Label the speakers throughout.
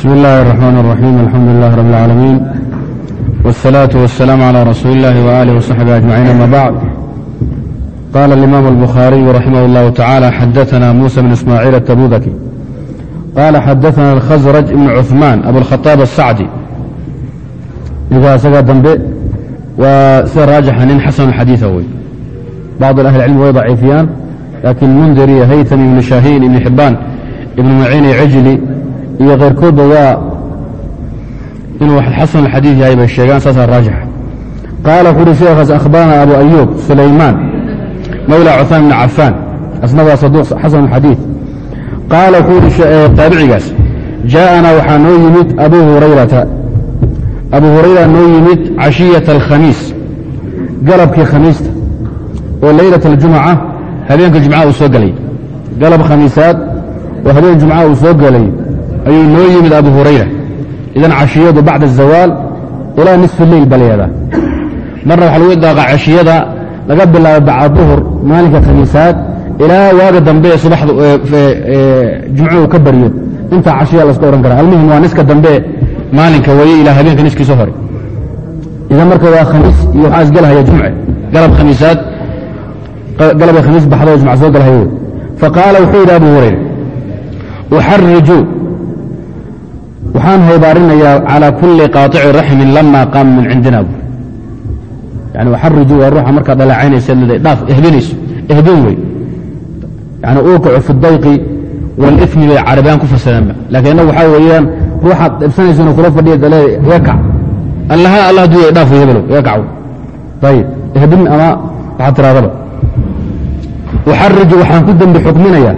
Speaker 1: بسم الله الرحمن الرحيم الحمد لله رب العالمين والصلاة والسلام على رسول الله وآله وصحبه أجمعين أما بعد قال الإمام البخاري رحمه الله تعالى حدثنا موسى بن إسماعيل التبوذكي قال حدثنا الخزرج بن عثمان أبو الخطاب السعدي isaga dambe waa sida raajixa nin xasan xadiiثa wey bacض أhل الcilm way ضaciifiyaan lakiin mundri بن ibn شahin ibn xibaan ibn maciin iyo keyrkoodba waa inuu xasan xadiiث yahay bay sheegaan saasaa raajixa qaala wuxu uhi sheekhaas akhbarana abu ayuub sulaymaan mawla cuثmaan bn cafaan asna waa saduuq xasan xadiiث qaala wuxuu ihi taabicigaas jaaءana waxaa noo yimid abu hurayrata abu hurayra noo yimid cashiyaة alkhamiis galabkii khamiista oo leylaة اljumca habeenka jumcaha uu soo gelay galab khamiisaad oo habeen jumcaha uu soo gelay ayuu noo yimid abu hurayra. Idan cashiyadu bacda الzawaal ilaa nisfi leyl ba layadaa marna waxaa lagu idaaqa cashiyada laga bilaabo bacda duhur maalinka khamiisaad ilaa waaga dambe ee subaxda jumcuhu ka baryo intaa cashiya laska odhan kara almuhim waa niska dambe maalinka weeye ilaa habeenka niskiisa hore. Idan marka waa khamiis iyo waxaa isgelahaya jumce. Galab khamiisaad galabay khamiis baxdo jumca soo galahaya wey faqaala wuxuu yidhi abu hurayra uxariju waxaan haybaarinayaa calaa kulli qaaطici raxmin lama qaama min cindina bu yani uxariju waa ruuxa markaad dhaleecaynaysa dhaaf ehbinayso ehbin wey yani uuqicu fi dayqi wاlifmi bay carabiyaan ku fasireenba lakiin innagu waxaa weeyaan ruuxaad dhibsanaysano kula fadhiya dale iga kac allaha allah aduu dhaaf wey hebelow iga kac ayib ehbin ama waxaad tiraadaba uxariju waxaan ku dembi xukminayaa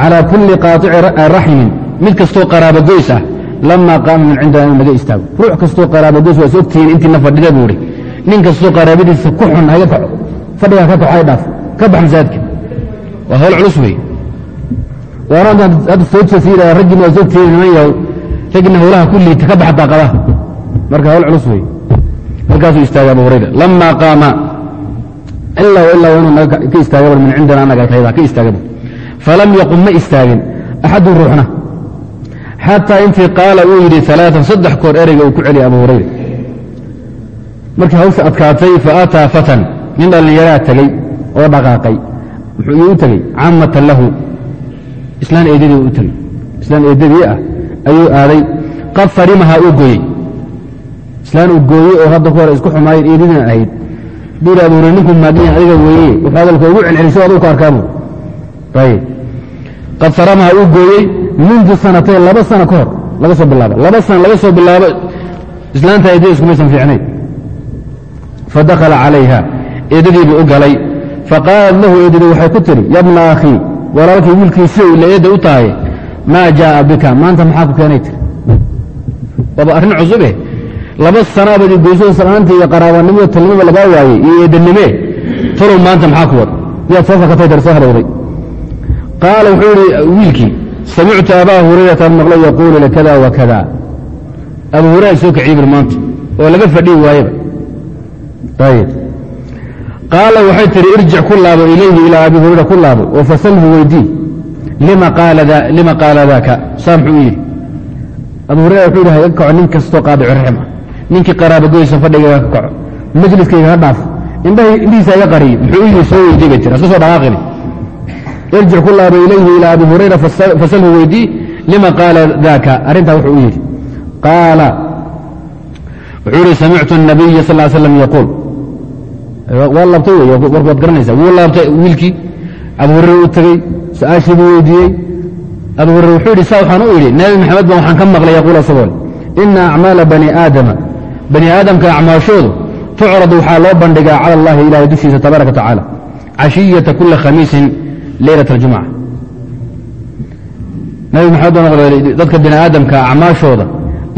Speaker 1: calىa kulli qaaطici raxmin mid kastoo qaraabogoys ah lama qaama min cindina inuu naga istaago. Ruux kastoo qaraabogoys waa is ogtihiin intiina fadhida buu ihi nin kastoo qaraabadiisa ku xun haga kaco. Fadhigaa ka kaco ay dhaaf ka bax masaajidka waa hawl culus wey waana hadda soo jeesa yidhahda raggiina waa is ogtihiin niman yahow. Raggiina howlaha ku liita ka baxa daaqadaha. Marka hawl culus wey markaasuu istaagay abu hurayra. Qaama. Ilaa ilaa inuu naga ka istaagaba min cindina anaga tayda ka istaagaba falam yaqum ma istaagin. Axadun ruuxna xataa intii qaala uu yidhi alaaan saddex koor ereyga uu ku celiyay abu hurayra. Markii hawsha adkaatay faataa fatan nin dhallinyaraa tegey oo dhaqaaqay. Muxuu u tegey caamatan lahu. Islaan eedadii u tegey islaan eedadii ah ayuu aaday. Qad farimahaa uu gooyey. Islaan uu gooyey oo hadda ku hore isku xumaayeen eedadiina ahayd. Buuri abu hurayra ninku maadin adiga weeye. Wuxuu hadalka ugu celcelisay aduu ka arkaabu ayib. Qad faramaha uu gooyey mundu sanatayn laba sano ka hor laga soo bilaabo laba sano laga soo bilaabo islaanta eedada iskumaysan fiicnayn fadakhala calayha. Eedadiibuu u galay. Faqaalat lahu eedadii waxay ku tidhi yabna akhii walaalkii wiilkiisiiw ila eedda u tahay maa jaaa bika? Maanta maxaa ku keenay tiri? Waaba arrin cusube laba sanaabad i goyso salaanta iyo qaraabanimada talnimada lagaa waayey iyo eedanimee talow maanta maxaa ku wad? Yaad soo fakatay dar soo hadhowday qaala wuxuu samictu abaa hurayrata maqlo yaquulu likada wa abu hurayra soo kiciye bir maanta oo laga fadhiyi waayeba ayib qaala waxay tihi irjic ku laabo ilayhi ilaa abi hurayra ku laabo oo fasalhu weydii lima qaala daaka saa muxuu yidhi abu hurayra wuxuu yidhi haga kaco nin kastoo qaadicu raxim ah ninkii qaraabogoysa fadhigayga ka kaco majliskayga ha dhaaf indhihiisa iga qariyo muxuu u yidhi soo weydii bay tiri soo dhaqaaqini irjic ku laabo ilayhi ilaa abi hurayra fasalhu weydii lima qaala daaka arrintaa wuxuu u yidhi qaala wuxuu yidhi samictu الnabiya sal ly slam yaquul waa laabtay wey warku waad garanaysaa wuu laabtay wiilkii abu hurayra u tegey su'aashii buu weydiiyey abu hurayra wuxuu yidhi saa waxaan u idhi nabi maxamed baan waxaan ka maqlay yaquul asagoo ina acmaala bani aadama bani aadamka acmaashoodu tucrad waxaa loo bandhigaa cala allahi ilahay dushiisa tabaaraka wa cashiyata kuli khamiisin leylat اljumca nabi maxamed baa maqlay dadka bani aadamka acmaashooda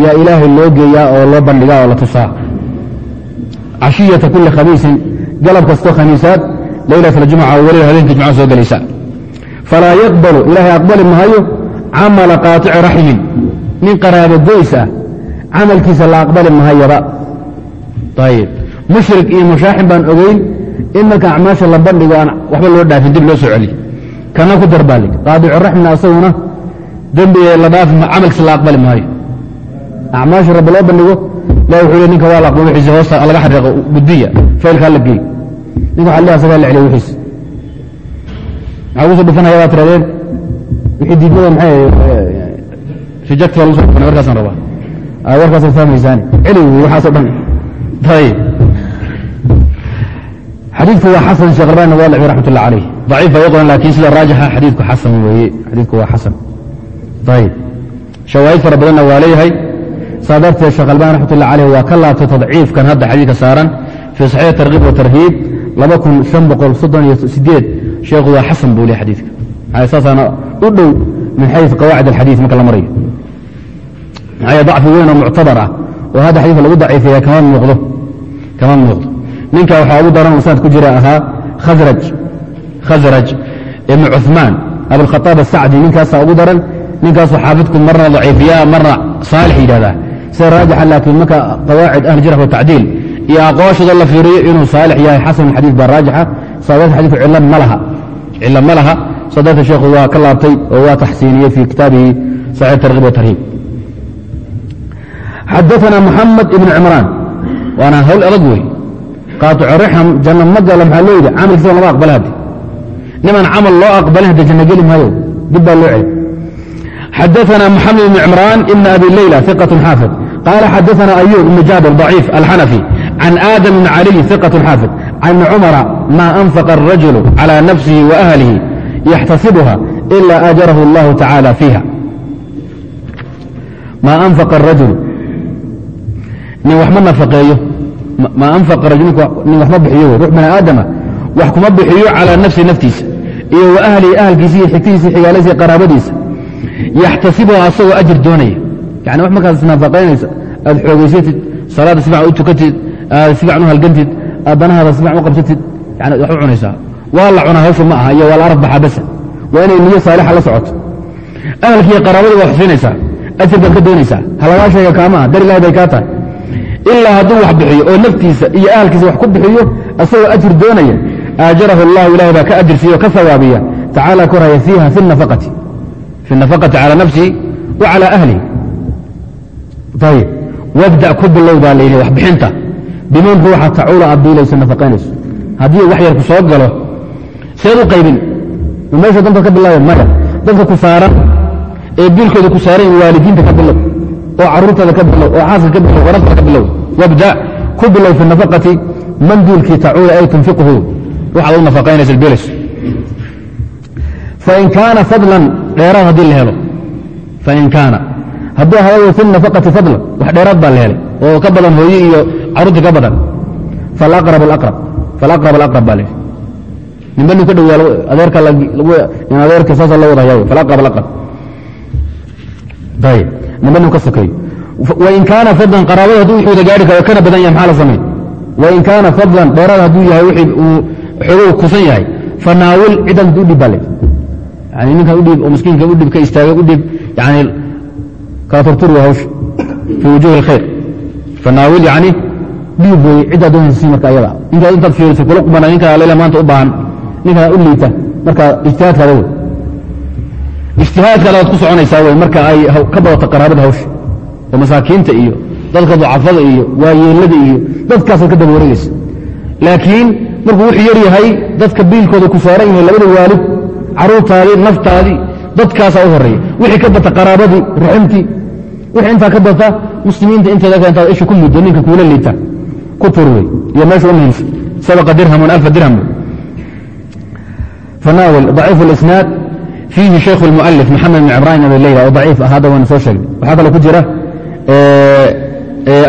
Speaker 1: yaa ilaahay loo geeyaa oo loo bandhigaa oo la tusaa cashiyata kuli khamiisin galab kastoo khamiisaad leylat اljumca oo weliba habeenka jumca soo gelaysa falaa yaqbalu ilaahay aqbali maayo camala qaaطici raxmin nin qaraabo goys ah camalkiisa la aqbali mahayaba ayib mushrik iyo mushaaxin baan ogeyn in marka acmaasha la bandhigo aan waxba loo dhaafin dib loo soo celiy kana ku darbaalig qaadicu raxmina asaguna dembiga la dhaafi camalkiisa la aqbali maayo. Acmaashii rabbi loo bandhigo ilahi wuxuu le ninka waa la aqba wixiisi hoosta laga xariiqo gudbiya faylkaa la geey ninka waxa le asagaa la celiya wixiisi maxaa ku soo dhufanaya baa tiradeen wixii diidmada maxay reject baa lagu so dhufanay warkaasaan rabaa. Warkaasad fahmaysaani celi wey waxaasoo dhan. Ayib xadiidku waa xasan sheekh albani walici raxmat ullah calayh daciif ay qoran laakiin sida raajixa xadiidku xasan weeye. Xadiidku waa xasan. Ayib shawaahid fara badanna waa leeyahay. Saa darteed sheekh albani raxmat ullah calayh waa ka laabtay tadciifkan hadda xadiidka saaran fii saxiix tarkiib wa tarhiib sheekhu waa xasan buu leeyahy xadiidka. Saasaana u dhow min xayu qawaacid alxadiid marka la marayo? Maxaa dacfi weyn oo muctabar ah? Oo hadda xadiidka lagu daciifaya kama muuqdo. Ninka waxaa ugu daran ibn cuثmaan abulkhaaab asacdi ninkaasaa ugu daran ninkaasoo xaafidku marna daciifiyaa marna saalix yidhahdaa sida raajixa laakiin marka qawaacid ahli jarx watacdiil iyo aqooshooda la fiiriyo inuu saalix yahay xasan xadiid baa raajixa saadata xadiidku cilo ma laha sadarta sheekhu waa ka laabtay oo waa taxsiiniyey fii kitaabihi saxiix tarkiib watarhiib xadaana muxamed ibn cimraan. Waana hawl adag wey qaaicu rixam janna maxaa loo yidhi? Camalkiisa lama aqbala hadde niman camal loo aqbalin hadda janno geli maayo dib baa loo cel xadaana maxamed ibn cimraan ibna abi leyla iqat xaafid. Qaala xadaana ayub ibn jaabir daciif alxanafi can aadam ibn caliy iqat xaafid. Can ibni cumara maa anfaqa arajulu calى nafsihi wa yaxtasibuha ila ajarahu اllahu tacaala fiiha. Maa anfaqa arajul nin waxma nafaqeeyo. Maa anfaqa rajul nin waxma bixiyo. Ruux bani aadama wax kuma bixiyo calaa nafsi naftiisa iyo wa ahlihi ahalkiisa iyo xigtihiisa xigaaladiisa qaraabadiisa. yaxtasibuha asagoo ajir doonaya. Yani wax markaad isnafaqaynaysa aad xoogaysatid salaadda si fiican u tukatid aad si u halgantid aad danahaada si u qabsatid yani wax u cunaysaa waa la cunaa hawsha ma aha iyo waa la araf baxaa waa inay niyo saalixa la socoto. Ahalkiiyo qaraabada waa xusinaysaa ajir baad ka doonaysaa. Halagaa sheega dar ilahi bay kaa tahay. Ilaa hadduu wax bixiyo oo naftiisa iyo ahalkiisa wax ku bixiyo asagoo ajir doonaya aajarahu اllahu ilahay baa ka ajirsiiya o ka hawaabiya tacaala korhaya fiiha fi الnafaqati calى nafsihi wa calى ahlihi ayb wabda ku bilow baa layidhi wax bixinta biman ruuxa tacuula aad biilayso nafaqaynayso haddii wax yar ku soo galo seed u qaybin ma meesha danta ka bilaaba maya dadka ku saaran ee biilkooda ku saaran waalidiinta ka bilow oo caruurtaada ka bilow oo xaaska ka bilow warabta ka bilow wabda ku bilow fi nafaqati man duulkii tacuula ay tunfiquhu waxaad u nafaqaynaysa bilayso fain kaana fadlan dheeraad haddii la helo. Fain kaana. Hadduu hawado fi nafaqati fadlan wax dheeraad baa la helay. Oo ka badan hooye iyo caruurtii ka badan. Falaqrab alaqrab. Baa leehi ninba nin ka dhowaal adeerka adeerka saasa loo wada hayaa falaqrab alaqrab. Ayib ninba nin ka sokeeyo wain kaana fadlan qaraabada hadduu wuxuuda gaari karo kana badan yahay maxaa la samayn wain kaana fadlan dheeraad hadduu yahay wixii xogow kusan yahay fanaawil cidan u dhib yani ninkan miskiinka udhib ka istaaga udhib yani kala turtur waa hawsha. Fii wujuhi اlkhayr fanaawil yani dhiib wey ciddaa doonaysa si marka ayada ninkaad intaad fiiriso kula qumana ninkaa layla maanta u baahan ninkaa u liita marka ijtihaadkaada wey ijtihaadkaada waad ku soconaysaa wey marka ay ka badato qaraabada hawsha. Oo masaakiinta iyo dadka ducafada iyo waayeelada iyo dadkaasaad ka daba wareegaysa. Laakiin markuu wuxuu yar yahay dadka biilkooda ku saaran labada waalid caruurtaadii naftaadii dadkaasaa u horreeya wixii ka bata qaraabadii raximtii wixii intaa ka bata muslimiinta inteeda ka isha ku muddo ninka kuula liita ku tur wey iyo meesha u sabaqa dirhamun alfa dirham. Fanaawil daciif اlisnaad fiihi shaykhu اlmualif maxamed bn cimraan abi leyla oo daciif ah hadda waynu soo sheegnay waxaa kaloo ku jira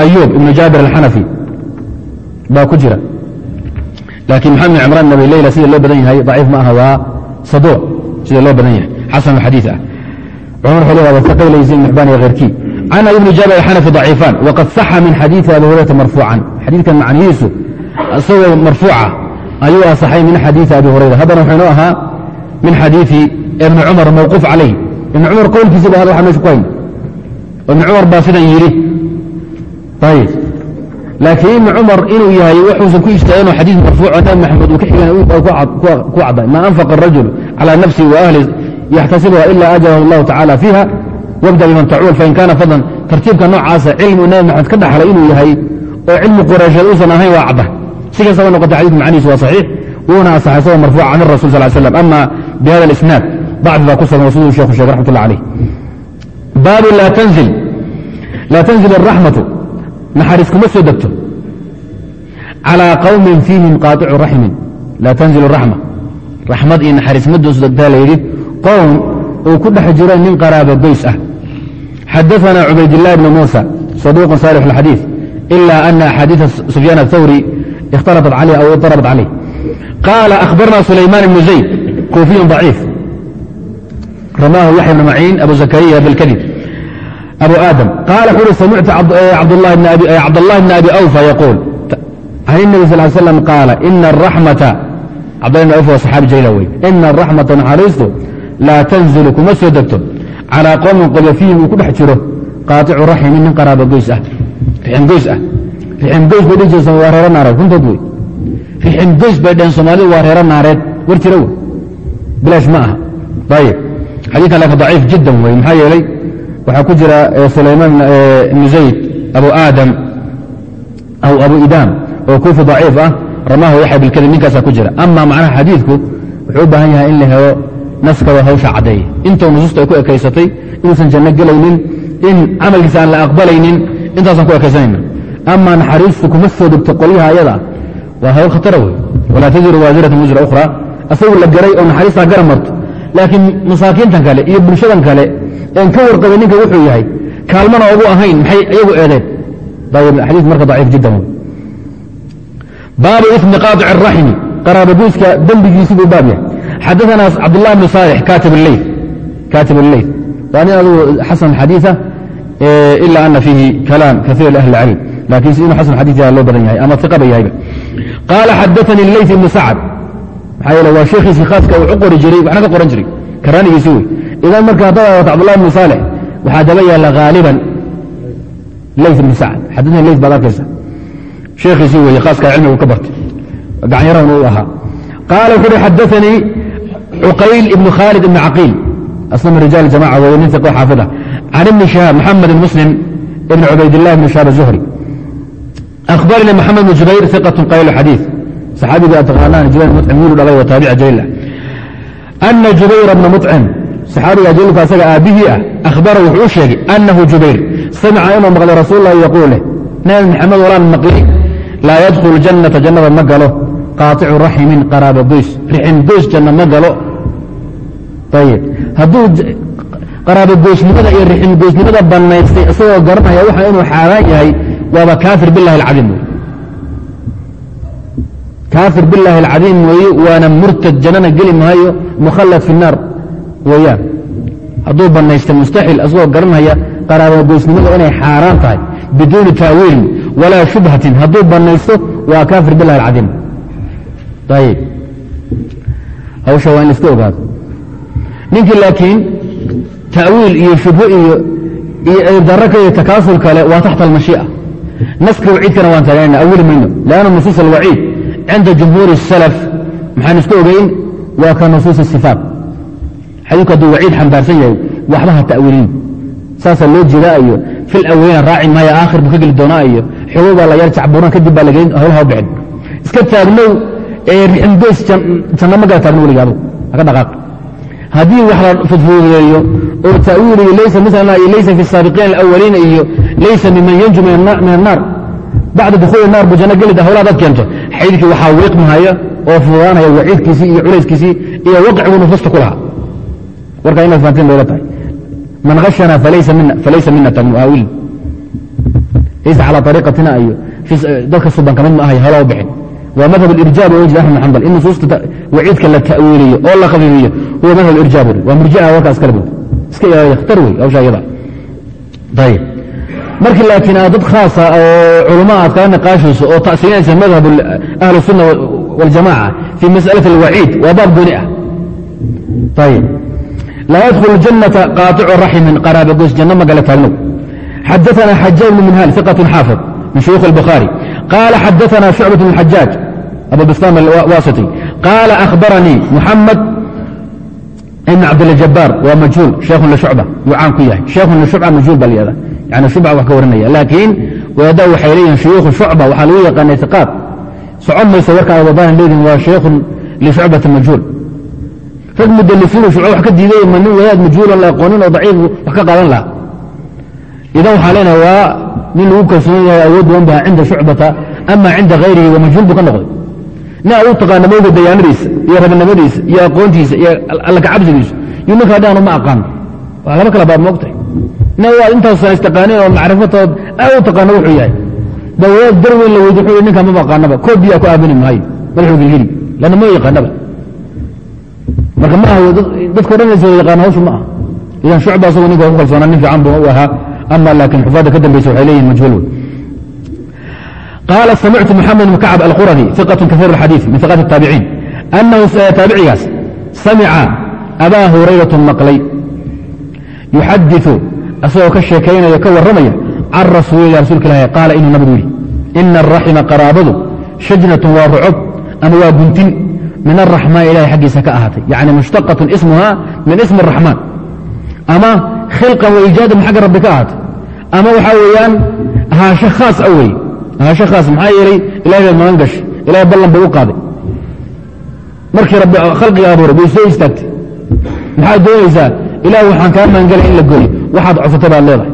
Speaker 1: ayuub ibnu jaabir alxanafi baa ku jira laakiin maxamed bin cimraan nabileyla sida loo badan yahay daciif ma aha waa saduuq sida loo badan yahay xasan xadii ah cumar xulea wasaqayleysi ibn xibaan iyo khayrkii can abi bni jaabir xanafi daciifaan waqad saxa min xadiidi abi hurayrata marfuucan xadiidkan macnihiisu isagoo marfuuca ayuu asaxay min xadiidi abi hurayra haddana wuxuu inoo ahaa min xadiidi ibni cumar mawquuf calayh ibni cumar qowlkiisa ba hada waxa meesha ku hayn ibni cumar baa sidan yidhi ayb laakiin ibni cumar inuu yahay wuxuusan ku istaagin xadiis marfuuc oo nabi maxamed uu ka xigan ku cadday maa anfaqa arajulu calى nafsihi wa ahli yaxtasibuha ila ajarahu اllahu tacala fiiha wabda biman tacuul fain kaana fadlan. Tartiibka noocaasa cilmi nabi maxamed ka dhaxlay inuu yahay oo cilmi qureysheed uusan ahayn waa cadda si kastaba noqota xadidku macnihiisu waa saxiix wuuna asaxay isagoo marfuuca can rasul sal slam ama bihada isnaad bacdi baa ku sugan siduu sheekhu sheegay raxmat ullah baabu laa tanzil. Araxmatu naxariis kuma soo degto calىa qowmin fiihim qaaicu raxmin laa tanzil raxma raxmad iyo naxariis ma soo degtaa layidhi qowm uu ku dhex jiro nin qaraaba goys ah xadaثna cubaydiلlah bn muسى صaduuq صالح الxadيiث إila أna أxaadiiث سufyaan الثawri اkhtalطat عalيه aw اضطربت عalيه qaala أخbarna sulayman بن زayd kuufiy ضaciif ramaahu yaxya bn maciin abu zakariya bاlkadib abu aadam qaala wuxu uhi samictu cabdالlahi bn abi أwfa yaquul can النbi sal ly slam qaala ina الraxmata cabdullah bn awfa waa saxaabi jayla wey ina الraxmata naxariistu laa tanzilu kuma soo degto calىa qowmin qolyo fiihim uu ku dhex jiro qaaicu raximin nin qaraaba goys ah rixim goys ah rixim goys bay dhihi jireen waa reero naareed runtood wey rixim goys bay dheheen soomaalidu waa reero naareed war jira wey bilaash ma aha ayib xadiikan laakiin daciif jiddan wey maxaa yeelay waxaa ku jira sulaymaan ibnu zayd abu aadam aw abu idaam oo kuufi daciif ah ramaahu yaxya bilkadib ninkaasaa ku jira. Ama macnaha xadiidku wuxuu u baahan yahay in la helo naskaba hawsha caddeeya intoo nusuusta ay ku ekaysatay inuusan janno gelaynin in camalkiisa aan la aqbalaynin intaasaan ku ekaysanayna. Ama naxariistu kuma soo degto qolyaha ayada waa hawl khatara wey walaa tadiru waasiratan wisra ukhra asagu la garay oo naxariistaa gara marto laakiin masaakiintan kale iyo bulshadan kale een ka warqabay ninka wuxuu yahay kaalmana ugu ahayn maxay iyagu eedeen xadiis marka daciif jiddan wey baabu ismi qaaic araximi qaraabaguuska dembigiisi buu baab yahay xadaana cabdالlah bn صالح katib اleyl waa nin adugu xasan xadiiثa ila ana fiihi kalaam kaiir ahli اcilm lakin si inuu xasan xadii yaha loo badan yahay ama iqaba yahayba qaala xadaanii leyt ibn sacd maxaa yeele waa sheekhiisii khaaska uu u qori jiray waxna ka qoran jiray karaanigiisi wey idan marka haddaad awato cabdullah bn صaalح waxaa daba yaalla haaliban leyt ibn sacd xadaanii leyt baad arkaysa sheekhiisii wey khaaska cilmigu ka bartay gacanyarahun u ahaa qaala wuxu uhi xadaanii cuqayl ibn khaalid ibn caqiil asna min rijaal jamaca wey nin iqo xaafida can ibni shihaab maxamed muslim ibn cubaydilah ibn shihaab azuhri akhbaranii maxamed bn jubayr iqatu qayl xadiid saxaabiga aad taqaanaan jubayr mucim wiilu dhalay wa taabica jaliil ah ana jubayra bna mucim saxaabiga jaliilku asaga aabbihii ah akhbara wuxuu u sheegay anahu jubayr. Samica inuu maqlay rasuul lahi yaquul leh nabi maxamed walaan maqli laa yadkhulu jannata jannada ma galo. Qaaicu raximin qaraaba goys. Rixim goys janna ma galo. Ayib hadduu qaraabo goysnimada iyo rixim goysnimada bannaystay isagoo garanaya waxa inuu xaaraan yahay waaba kaafir bilahi alcadiim. Wey kaafir bilaahi alcadiim weeye waana murtad jannana geli maayo mukhallad fi الnaar weyaan hadduu banaystay mustaxil asagoo garanaya qaraabagoysnimada inay xaaraan tahay biduuni taawiilin walaa shubhatin. Hadduu banaysto waa kaafir bilah alcadiim. Ayib hawsha waa in laiska ogaado. Ninkii laakiin ta'wiil iyo shubho iyo iodara iyo takaasul kale waa taxta almashii'a. Naska waciidkana waan taaganayna awili mayno. Lanna nusuus alwaciid cinda jumhuuri الsalaf maxaan isku ogeyn waa ka nusuus sifaat xadiidku hadduu waciid xambaarsan yahay waxba ha ta'wiilin. Saasaa loo jeedaa iyo fil aweyna raaci maayo aakhir buu ka geli doonaa iyo xogo baa la yar jacburan kadib baa lageyn howlaha bixin. Iska taagnow riximgoys janna ma gala taagno weliga haka dhaqaaq. Haddii wax la fudfuudeeyo oo ta'wiil iyo laysa milana iyo laysa fi saabiqiina alawaliina iyo laysa miman yanju min annaar bacda dukhuuli naar buu janno gelida howlaha dad keento. Xadiidkii waxaa wiiqmahaya oo fududaanaya waciidkiisii iyo culayskiisii iyo waqiciguu nufuusta ku lahaa warkaa inaad fahamteen loola tahay. Man ashana falaysa mina tagmuaawil laysa calaa ariiqatina iyo dadka suban ka mid ma ahay haloo bixin. Waa madhab irjaab wejid amed ambal in nusuusta waciidka la tawiiliyo oo la qabibiyo huwa madhab irjaab waa murjia warkaa iskala bog iska ilaaliya wey hawshaa iyada ayb markii laakiin aad dad khaasa oo culamo aad kala niqaashayso oo tasiinaysa madhab ahlusunna waljamaca fii mas'alati alwaciid waa baab gooni ah. Ayb laa ydkl janata qaaicu raxmin qaraabagoys janno ma gala taagno xadaana xajaaj bn minhaal iqat xaafid min shuyuukh اlbukhaari qaala xadaana shucbat bn xajaaj abubistam awasiti qaala ahbaranii muxamed ibn cabdiljabaar waa majhuul sheekhun lishucba yuu caan ku yahay sheekhun lishucba majhuul baa lyada yani shubca wax ka warinaya laakiin wadaada waxay leeyihiin shuyuukhu shucba waxaa lagu yaqaana iqaad socon mayso warkaada wadaahir leedihin waa sheikhun lishucbati majhuul rag mudalisiinu shucba wax ka diiday ma nin wadaad majhuulan la aqoonin oo daciif wax ka qaadan laha idan waxaa leenahay waa nin lagu kalsoon yahay awood badan baa cinda shucbata ama cinda hayrihi wa majhuul buu ka noqday. Nin aad u taqaana mowga dayaanadiisa iyo rabinimadiisa iyo aqoontiisa iyo allakacabsigiisa iyo ninkaa dhaanu ma aqaano waa laba kala baad moogtahay nin waad intaas istaqaaneen oo macrifatood aad u taqaano wuxuu yahay. Dawaad dar weyn la weydi ninkaa maba aqaanaba koob ku aamini maayo madaxuu gilgili lanna ma yaqaanaba marka ma aha dadko dhan is wada yaqaana hawshu ma aha idan shucba asagoo ninka ku kalsoonaa nin fiican buu u ahaa ama laakiin xufaadda ka dambaysa waxay leeyihin majhuul wey قال سمعت محمد بن كعب القرظي ثقة كثير الحديث من ثقات التابعين أنه تابعيgaas سمع أbا هريرة مقلay يحadiث asagoo ka sheekaynaya ka waramaya can rasuulilah rasuulka ilahi qaala inuu nabigu yidhi ina الraxma qaraabadu shajnaة waa rucob ama waa guntin min araxmaan ilahay xaggiisa ka ahaatay yani mushtaqatun ismuhaa min ismi araxmaan ama khilqan wa iijaadan xagga rabbi ka ahaatay ama waxaa weeyaan ahaasho khaas a wey ahaasho khaas maxaa yeelay ilahay baad magan gashay ilahay ballan buu u qaaday markii rabbi khalqiga abuuray way soo istaagtay maxaad doonaysaa ilaah waxaan kaa maangelay in la goyo waxaad codsata baad leedahay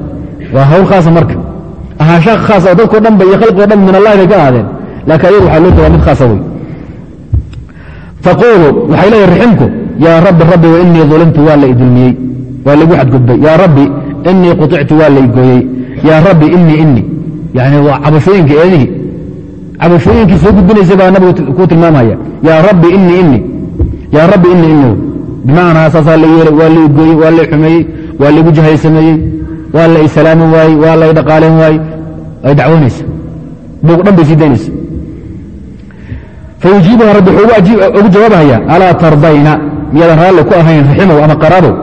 Speaker 1: waa hawl khaasa marka ahaasho khaas oo dadko dhanba iyo khalqigoo dhan min bay ka ahaadeen laakiin ayagu loo joogaa mid khaasa wey taquulu waxay leeyahy riximku yaa rabbi rabbi wa inii dulimtu waa la idulmiyey waa laigu xadgudbay yaa rabbi inii quطictu waa la igooyey yaa rabbi inii inii yani waa cabashooyinka eedihii cabashooyinkii soo gudbinaysay baa nabigu kuu tilmaamaya yaa rabbi inii inii yaa rabbi inii inii bimacnaa saasaa la yeelay waa la igooyey waa la xumeeyey waa laigu jahaysameeyey waa la isalaamin waayey waa la dhaqaalen waayey ay dacwoonaysa buuq dhan bay sii daynaysa fayujiibuha rabbi wuxuu ugu jawaabahaya alaa tardayna miyaadan raalli ku ahayn raximow ama qaraabow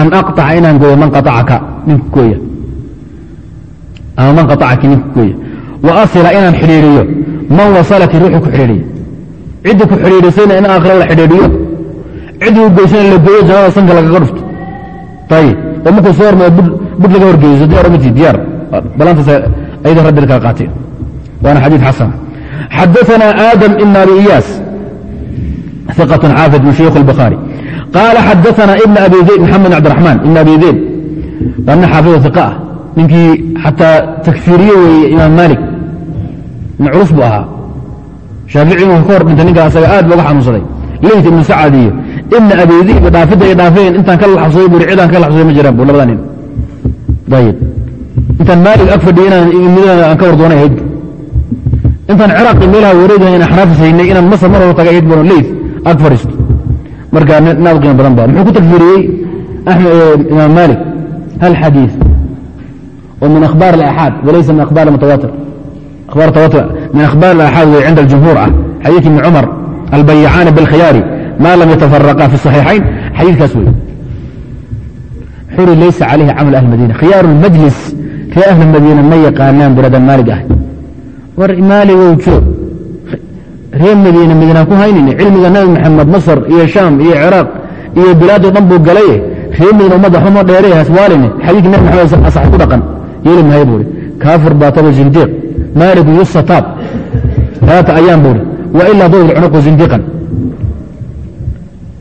Speaker 1: an aqطaca inaan gooyo man aacaka ninku gooya ama man qaacaki ninku gooya wa asila inaan xidhiidhiyo man wasalaki ruuxu ku xidhiidhiyo ciddii ku xidhiidhisayna in aakhira la xidhiidhiyo ciddii u goysana la gooyo jannada sanka lagaga dhufto ayib oo markuu soo hormao bud laga horgeyso diyaar omati diyaar balantaas ayada rabbi kala qaatay waana xadiid xasan xadaثna aadam ibn abi iyaas ثقة xاaفظ min شhيkh الbخاarي قال xadaثna ibn abi zayd mxamed بن abdiرaحman ibn abi zayd waa nin xaafiظo ثiق ah ninkii xataa takفiiriye weeye imaam malik nin culus buu ahaa shaafici inuu ka hor dhintay ninka asaga aad booga xanuunsaday leyt ibnu sacad iyo ibn abi zayd dhaafidda ay dhaafeen intaan ka laxabsaday buri cidaan ka laxabsaday ma jiraan bu labada nin ayib intaan maalik ag fadhiya inaan midana aan ka war doonay ahayd intaan ciraaq iyo meelaha wareegaya inaan xanaafis haynay inaan masar mar hore tagay ahayd buno leyt ag fadhiisto marka naad qiimo badan ba muxuu ku takfiiriyey imaam maalik. Hal xadiis. Oo min akhbaar alaxaad walaysa min akhbaar mutawaatir akhbaar tawatur min akhbaar alaxaad way cinda aljumhuur ah. Xadiidki ibni cumar albayacaani bilkhiyaari ma lam yatafaraqaa fi saxiixayn xadiidkaas wey xuri laysa calayhi camal ahli madiina. Khiyaaru lmajlis ree ahli madiina ma yaqaanaan buradan maalig ah war maaligow joog reer madiina madiina ku haynayna cilmiga nabi maxamed masr iyo shaam iyo ciraaq iyo bilaadoo dhan buu galaye reer madiina ummadda xuma dheere haswaaline xadiidka nabi maxamed asax ku dhaqan. Yeeli mahay buuri. Kaafir baataba zindiiq. Maaligu yusataab talaata ayaan buuri. Wa ilaa dawr cunuqu zindiiqan.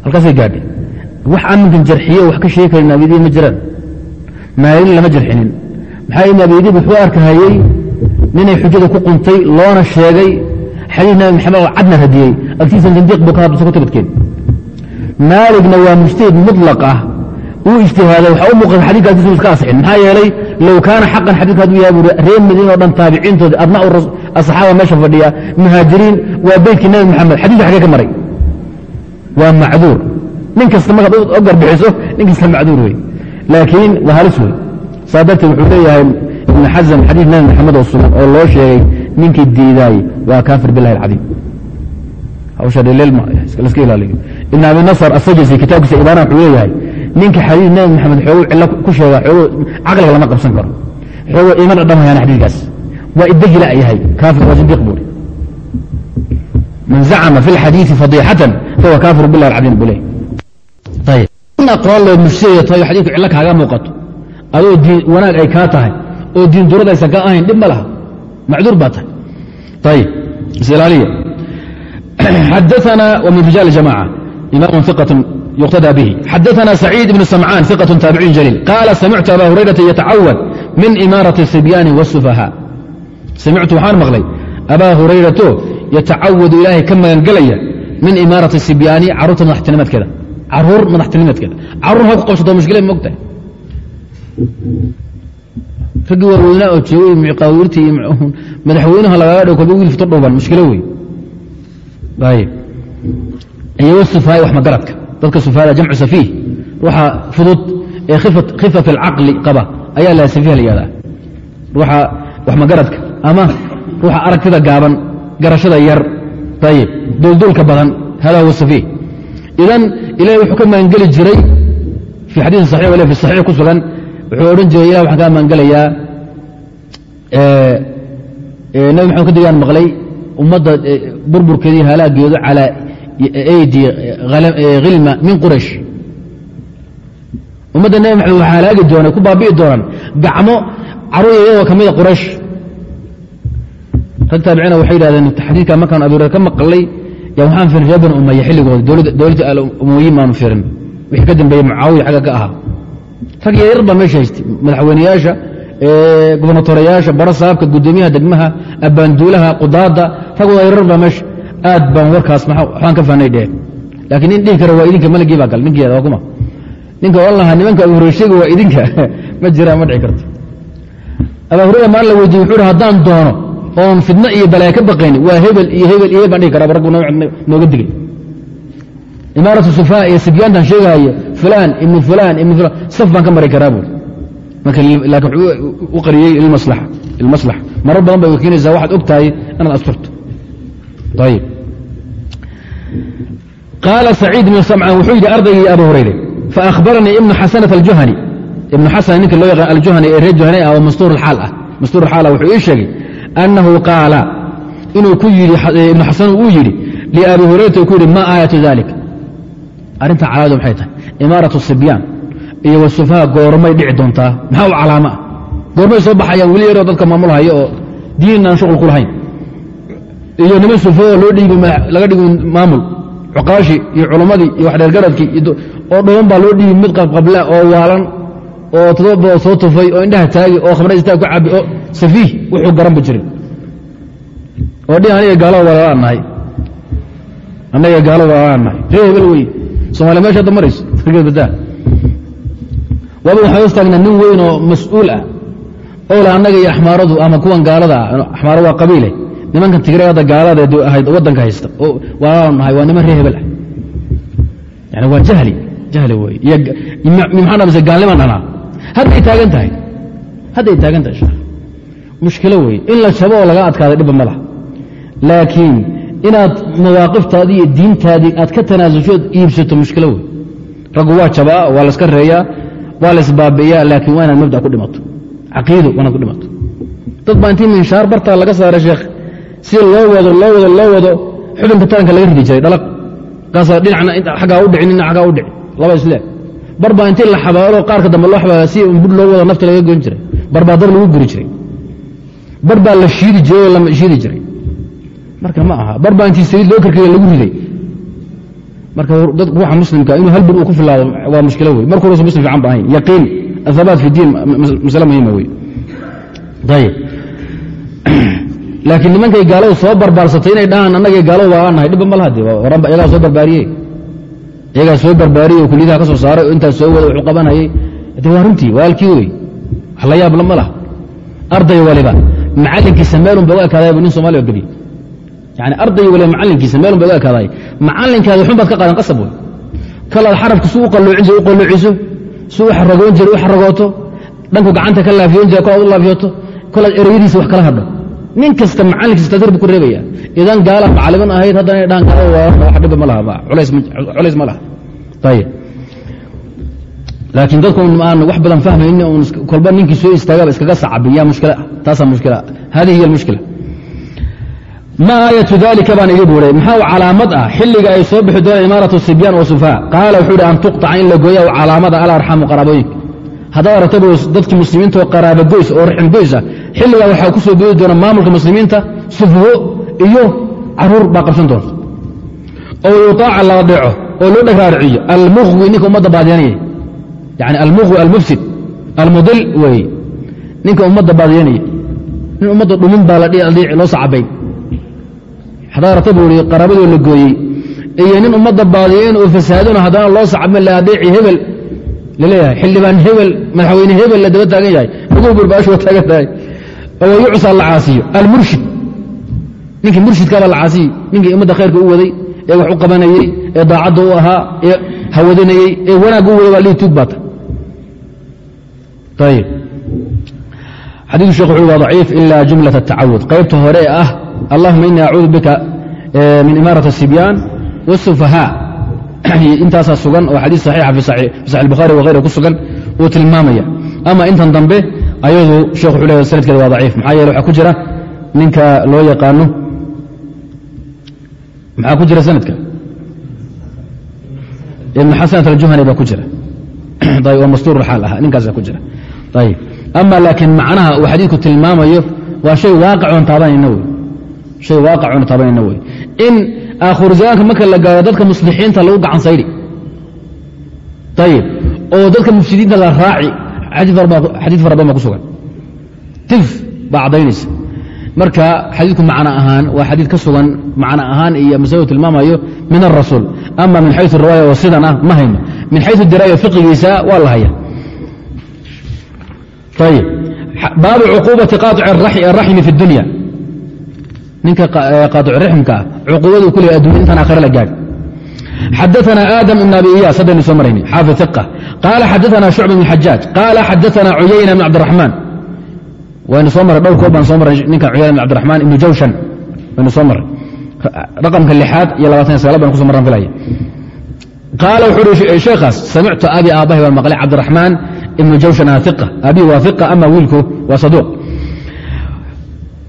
Speaker 1: Halkaasay gaadhay wax aminkan jarxiye wax ka sheegi karin abidii ma jiraan. Maalin lama jarxinin. Maxaa ibn abidib wuxuu arkahayey ninay xujada ku quntay loona sheegay. Xadiid nabi maxamed oo cadna radiyey agtiisa zindiiq buu ka habsa ku tabadkeen maaligna waa mujtahid muطlaq ah. Uu ijtihaaday waxa u muuqata xadidka agtiisa iska asixin maxaa yeelay low kaana xaqan xadidka hadduu yahay buuri reer madiina o dhan taabiciintooda abnaa asaxaaba meesha fadhiya muhaajiriin waa beytkii nabi maxamed xadidka xagee ka maray. Waa macduur. Nin kasta markaad u garbixiso nin kasta macduur wey laakiin waa halis wey saa darteed wuxuu leeyahay ibn xasm xadiid nabi maxamed oo sugan oo loo sheegay ninkii diidaayey waa kaafir bilahi alcadiim. Hawsha laska ilaaliyo. Ibn abi nasr asajasi kitaabkiisa ibaana wuxuu leeyahay ninka xadiid nabi maxamed xoogo cillo ku sheega xoogo caqliga lama qabsan karo. Xoogo iman dhadhamayaan xadiidkaas. Waa idajila yahay kaafir waa sindiiq buuri man zacma fi اlxadiiثi fadiixatan fahuwa kaafir bilah alcadiim buu leeyahy ayb aqoon loo mujtahida tahay xadiidku cillo kaaga muuqato. Adoo wanaag ay kaa tahay oo diin durada aysan ka ahayn dhib ma laha. Macduur baa tahay. Ayib isilaaliya xadaana wa min rijaal jamaca imaamu iqatun yuqtada bihi. Xadaana saciid ibnu samcaan iqatun taabiciin jaliil. Qaala samictu aba hurayrata yatacawad min imaarati sibyaani wasufahaa samictu waxaan maqlay abaa hurayrato yatacawadu ilaahay ka magangelaya min imaarati sibyaani carruurta madaxtinimadkeeda carruur madaxtinimadkeeda carruur ha ku qabsato mushkila mogtahay raggii warweynaa oo joogay muqaawirta iyo madaxweynaha lagaaga dhow kolba wiil fito dhuuban mushkilo wey ayib iyo wasufahay wax magaradka dadka sufaada jamcu safiih ruuxa fudud ee khifat alcaqli qaba ayaa la safiih la yihahdaa ruuxa wax magaradka ama ruuxa aragtida gaaban garashada yar. Ayib duulduulka badan hada huwa safiih idan ilahay wuxuu ka maangeli jiray fii xadiiin saxix wale fi saxiix ku sugan wuxuu odhan jiray ilah waxaan kaa maangelayaa nabi maxamed kadigaan maqlay ummadda burburkeedii halaageedu calaa aydi khilma min quraysh. Ummadda nabi maxamed waxaa halaagi doona ku baabi'i doonaan gacmo carruur iyagoo ka mida quraysh. Rag taabiciina waxay yidhahdeen xadiidka markaan abuureer ka maqlay ya waxaan firin reer bani umaya xilligooda dowladda alumayiin baanu firin wixii ka dambeeyey mucaawiya xagga ka ahaa rag yaryar baa meesha haystay madaxweyneyaasha gobernatorayaasha barasaabka gudoomiyaha degmaha abbaanduulaha qudaada rag yaryar baa meesha aad baan warkaas waxbaan ka fahnay dheheen laakiin nin dhihi kara waa idinka malgii baa gal ninkeeda waa kuma. Ninka ohan lahaa nimanka abu hureyshega waa idinka ma jiraan ma dhici karto. Abaa hureyra maalin la weydiye wuxuu hi haddaan doono oon fidno iyo balaya ka baqayni waa hebel iyo hebel iyo hebel baan dhihi karaa raggu nooga digay. Imaaratu sufaa iyo sibyaantan sheegaayo fulaan ibnu fulaan ibnu fulaan saf baan ka mari karaa buuri marka laakiin wuxuu u qariyey ilmaslaxa ilmaslaxa marar badan bay keenaysaa waxaad og tahay inaad asturto. Ayib qaala saciid ibnu samcaan wuxuu yidhi ardaygii abu hurayre faahbaranii ibnu xasanat aljuhani. Ibnu xasan ninka loo yaqaan aljuhani ee reer juhani ah oo mastuur xaal ah. Mastuur xaal ah wuxuu ii sheegay annahu qaala inuu ku yidhi ibnu xasan uu yidhi liabi hurayrata ku yidhi ma aayatu dalik arrinta calaamadu maxay tahay imaaratu sibyaan iyo wasufaha goormay dhici doontaa. Maxaa u calaamo ah goormay soo baxayaan weli yaroo dadka maamulhaya oo diin aan shuqul ku iyo niman sufo oo loo laga dhigo maamul. Cuqaashi iyo culammadii iyo waxdheergaradkii oo dhoban baa loo dhiibi mid qabqabla oo waalan oo todoba soo tufay oo indhaha taagi oo khamra istaag ku cabi oo safiih wuxuu garanba jirin oo dhi aniga gaalada walaalaan nahay. Annaga gaalada walaalaan nahay. Ree hebel wey somaaliya meesha hadda marayso badaa waaba waxaan hoos nin weyn oo mas'uul ah ola annaga iyo axmaaradu ama kuwan gaalada axmaaro waa qabiile. Nimankan tigray hadda gaalada ahayd waddanka haysta walaalaan nahay waa niman ree hebel ah. Yani waa jahli jahli wey maxaa dhamise gaalniman dhanaa. Hadday taagan tahay hadday taagan tahay sheekh mushkilo wey in la jabo oo laga adkaada dhibba ma laakiin inaad mawaaqiftaadii iyo diintaadii aad ka tanaasushood iibsato mushkilo wey raggu waa jabaa waa laska reeyaa waa laisbaabi'iyaa laakiin waa inaad mabda ku dhimato. Caqiido waa inaad ku dhimato. Dad baa intii minshaar bartaa laga saaray sheekh si loo wado loo wado loo wado xubinka taranka laga ridi jiray dhalaq kaasaa dhinacna aggaa u dhicin dhinac aggaa u dhici. Laba isle. Bar baa intii la xabaalo qaarka dambe loo xabaala si un loo wado nafta laga goyn jiray. Bar baa dab lagu guri jiray. Bar baa la shiidi jiray oo la shiidi jiray. Marka ma aha. Bar baa intii saliid loo karkaya lagu riday marka ruuxa muslimka inuu hal bir uu ku filaado waa mushkilo wey markuu ruusa muslim fiican ba ahayn. Yaqiin athabaat fi diin masale muhiima wey ayib laakiin nimankay gaaladu soo barbaarsatay inay dhahaan annagay gaaladu waa nahay dhibba ma laha de oranba iyagaa soo barbaariyey. Iyagaa soo barbaariyey oo kuliyadaha ka soo saaray oo intaas soo wada wuxuu qabanayay de waa runtii waalkii wey wax ma laha. Arday waliba. Macallinkiisa meelun ba uga ekaadaybu nin somaaliya oo gebiye yani arday waliba macallinkiisa meelun ba uga ekaadaay macallinkaada xun baad ka qaadan qasab wey kalaad xarafka su u qalloocin jira u qalloociso su u xaragoon jira u xaragooto dhanku gacanta ka laafiyoon jira kolaad u laafiyooto kolaad ereyadiisa wax kala hadho nin kasta macallinkiisa taasir buu ku reebaya. Idan gaala macaliman ahayd haddana inay dhahan gaalada waa wax dhiba ma laha culays ma laha. Ayib laakiin dadku aan wax badan fahmayn un kolba ninkii soo istaagaba iskaga sacabiya mushkila taasaa mushkila. Hadihi hiy almushkila ma aayatu dalika baan igi buuray? Maxaa calaamad ah? Xilliga ay soo bixi doonaan imaaratu sibyaan wa sufaa. Qaala wuxuu ihi an tuqطaca in la gooya calaamada alarxamu qaraabooyinka haddaad aragtaba dadkii muslimiinta oo qaraaba goys oo raxim goys ah xilligaa waxaa ku soo boodi doona maamulka muslimiinta sufaho iyo carruur baa qabsan doonta. Oo yuaaca la adeeco oo loo dhagraariciyo almuqwi ninka ummadda baadyanaya yani almuqwi almufsid almudil weeye ninka ummadda baadyanaya nin ummadda dhumin baa loo sacabayn xadaarata buu i qaraabadoo la gooyey. Iyo nin ummadda baadiyeen oo fasaadona haddana loo sacabin laadeeci hebel. Laleeyahay xildhibaan hebel madaxweyne hebel la daba taagan yahay. Agu burbaashu waa taagan tahay. Oo yucsaa la caasiyo almurshid. Ninkii murshidkaabaa la caasiyo. Ninkii ummadda khayrka u waday ee wax u qabanayey ee daacadda u ahaa ee hawadinayey ee wanaagga u waday baa lii tuug baata xadiiu shekh wuxuu waa daciif ila jumlata atacawud qaybta hore ah allahuma ini acuudu bika min imaaraة الsibyaan wالsufahaa intaasaa sugan oo xadiis saxiixa fi saxix الbukhaari wغayra ku sugan uu tilmaamaya ama intan dambe ayadu shekh wuxuu leeya sanadkeeda waa daciif maxaa yeele waxaa ku jira ninka loo yaqaano maxaa ku jira sanadka ibn xasanat aljuhani baa ku jira waa mastuur xaal ah ninkaasa ku jira ayib ama laakiin macnaha uu xadiidku tilmaamayo waa shay waaqicon taabanayna wey shay waaqicon taabanayna wey in aakhiru marka la gaaro dadka muslixiinta lagu gacan sayri ayib oo dadka mufsidiinta la raaci xadiid fara badan baa ku sugan. Tif baa caddaynaysa marka xadiidku macno ahaan waa xadiid ka sugan macno ahaan iyo masaladu tilmaamayo min arasuul ama min xayu riwaaya oo sidan ah ma hayno min xayu diraaya fiqigiisa waa la haya ayib baabu cuquubati qaaطic araxmi fi اdunya ninka qaaطic raximka ah cuquubadu ku leeya addunya intaan aakhire la gaadh xadaثna aadam ibn abi iyaas haddaynu soo marayna xaafid iqa qaala xadaثna shucba bn xajaaj qaala xadaثna cuyayna bn cabdiraxmaan waynu soo maray dhowr koor baan soo maray ninkan cuyayna bn cabdiraxmaan ibnu jawshan waynu soo maray raqamka lixaad iyo labaatan sagaal baan kuso marran filaya qaala wuxuu uhi sheekhaas samictu abi aabbahi baan maqlay cabdiraxmaan ibnu jawshan a iqa abii waa iqa ama wiilku waa saduuq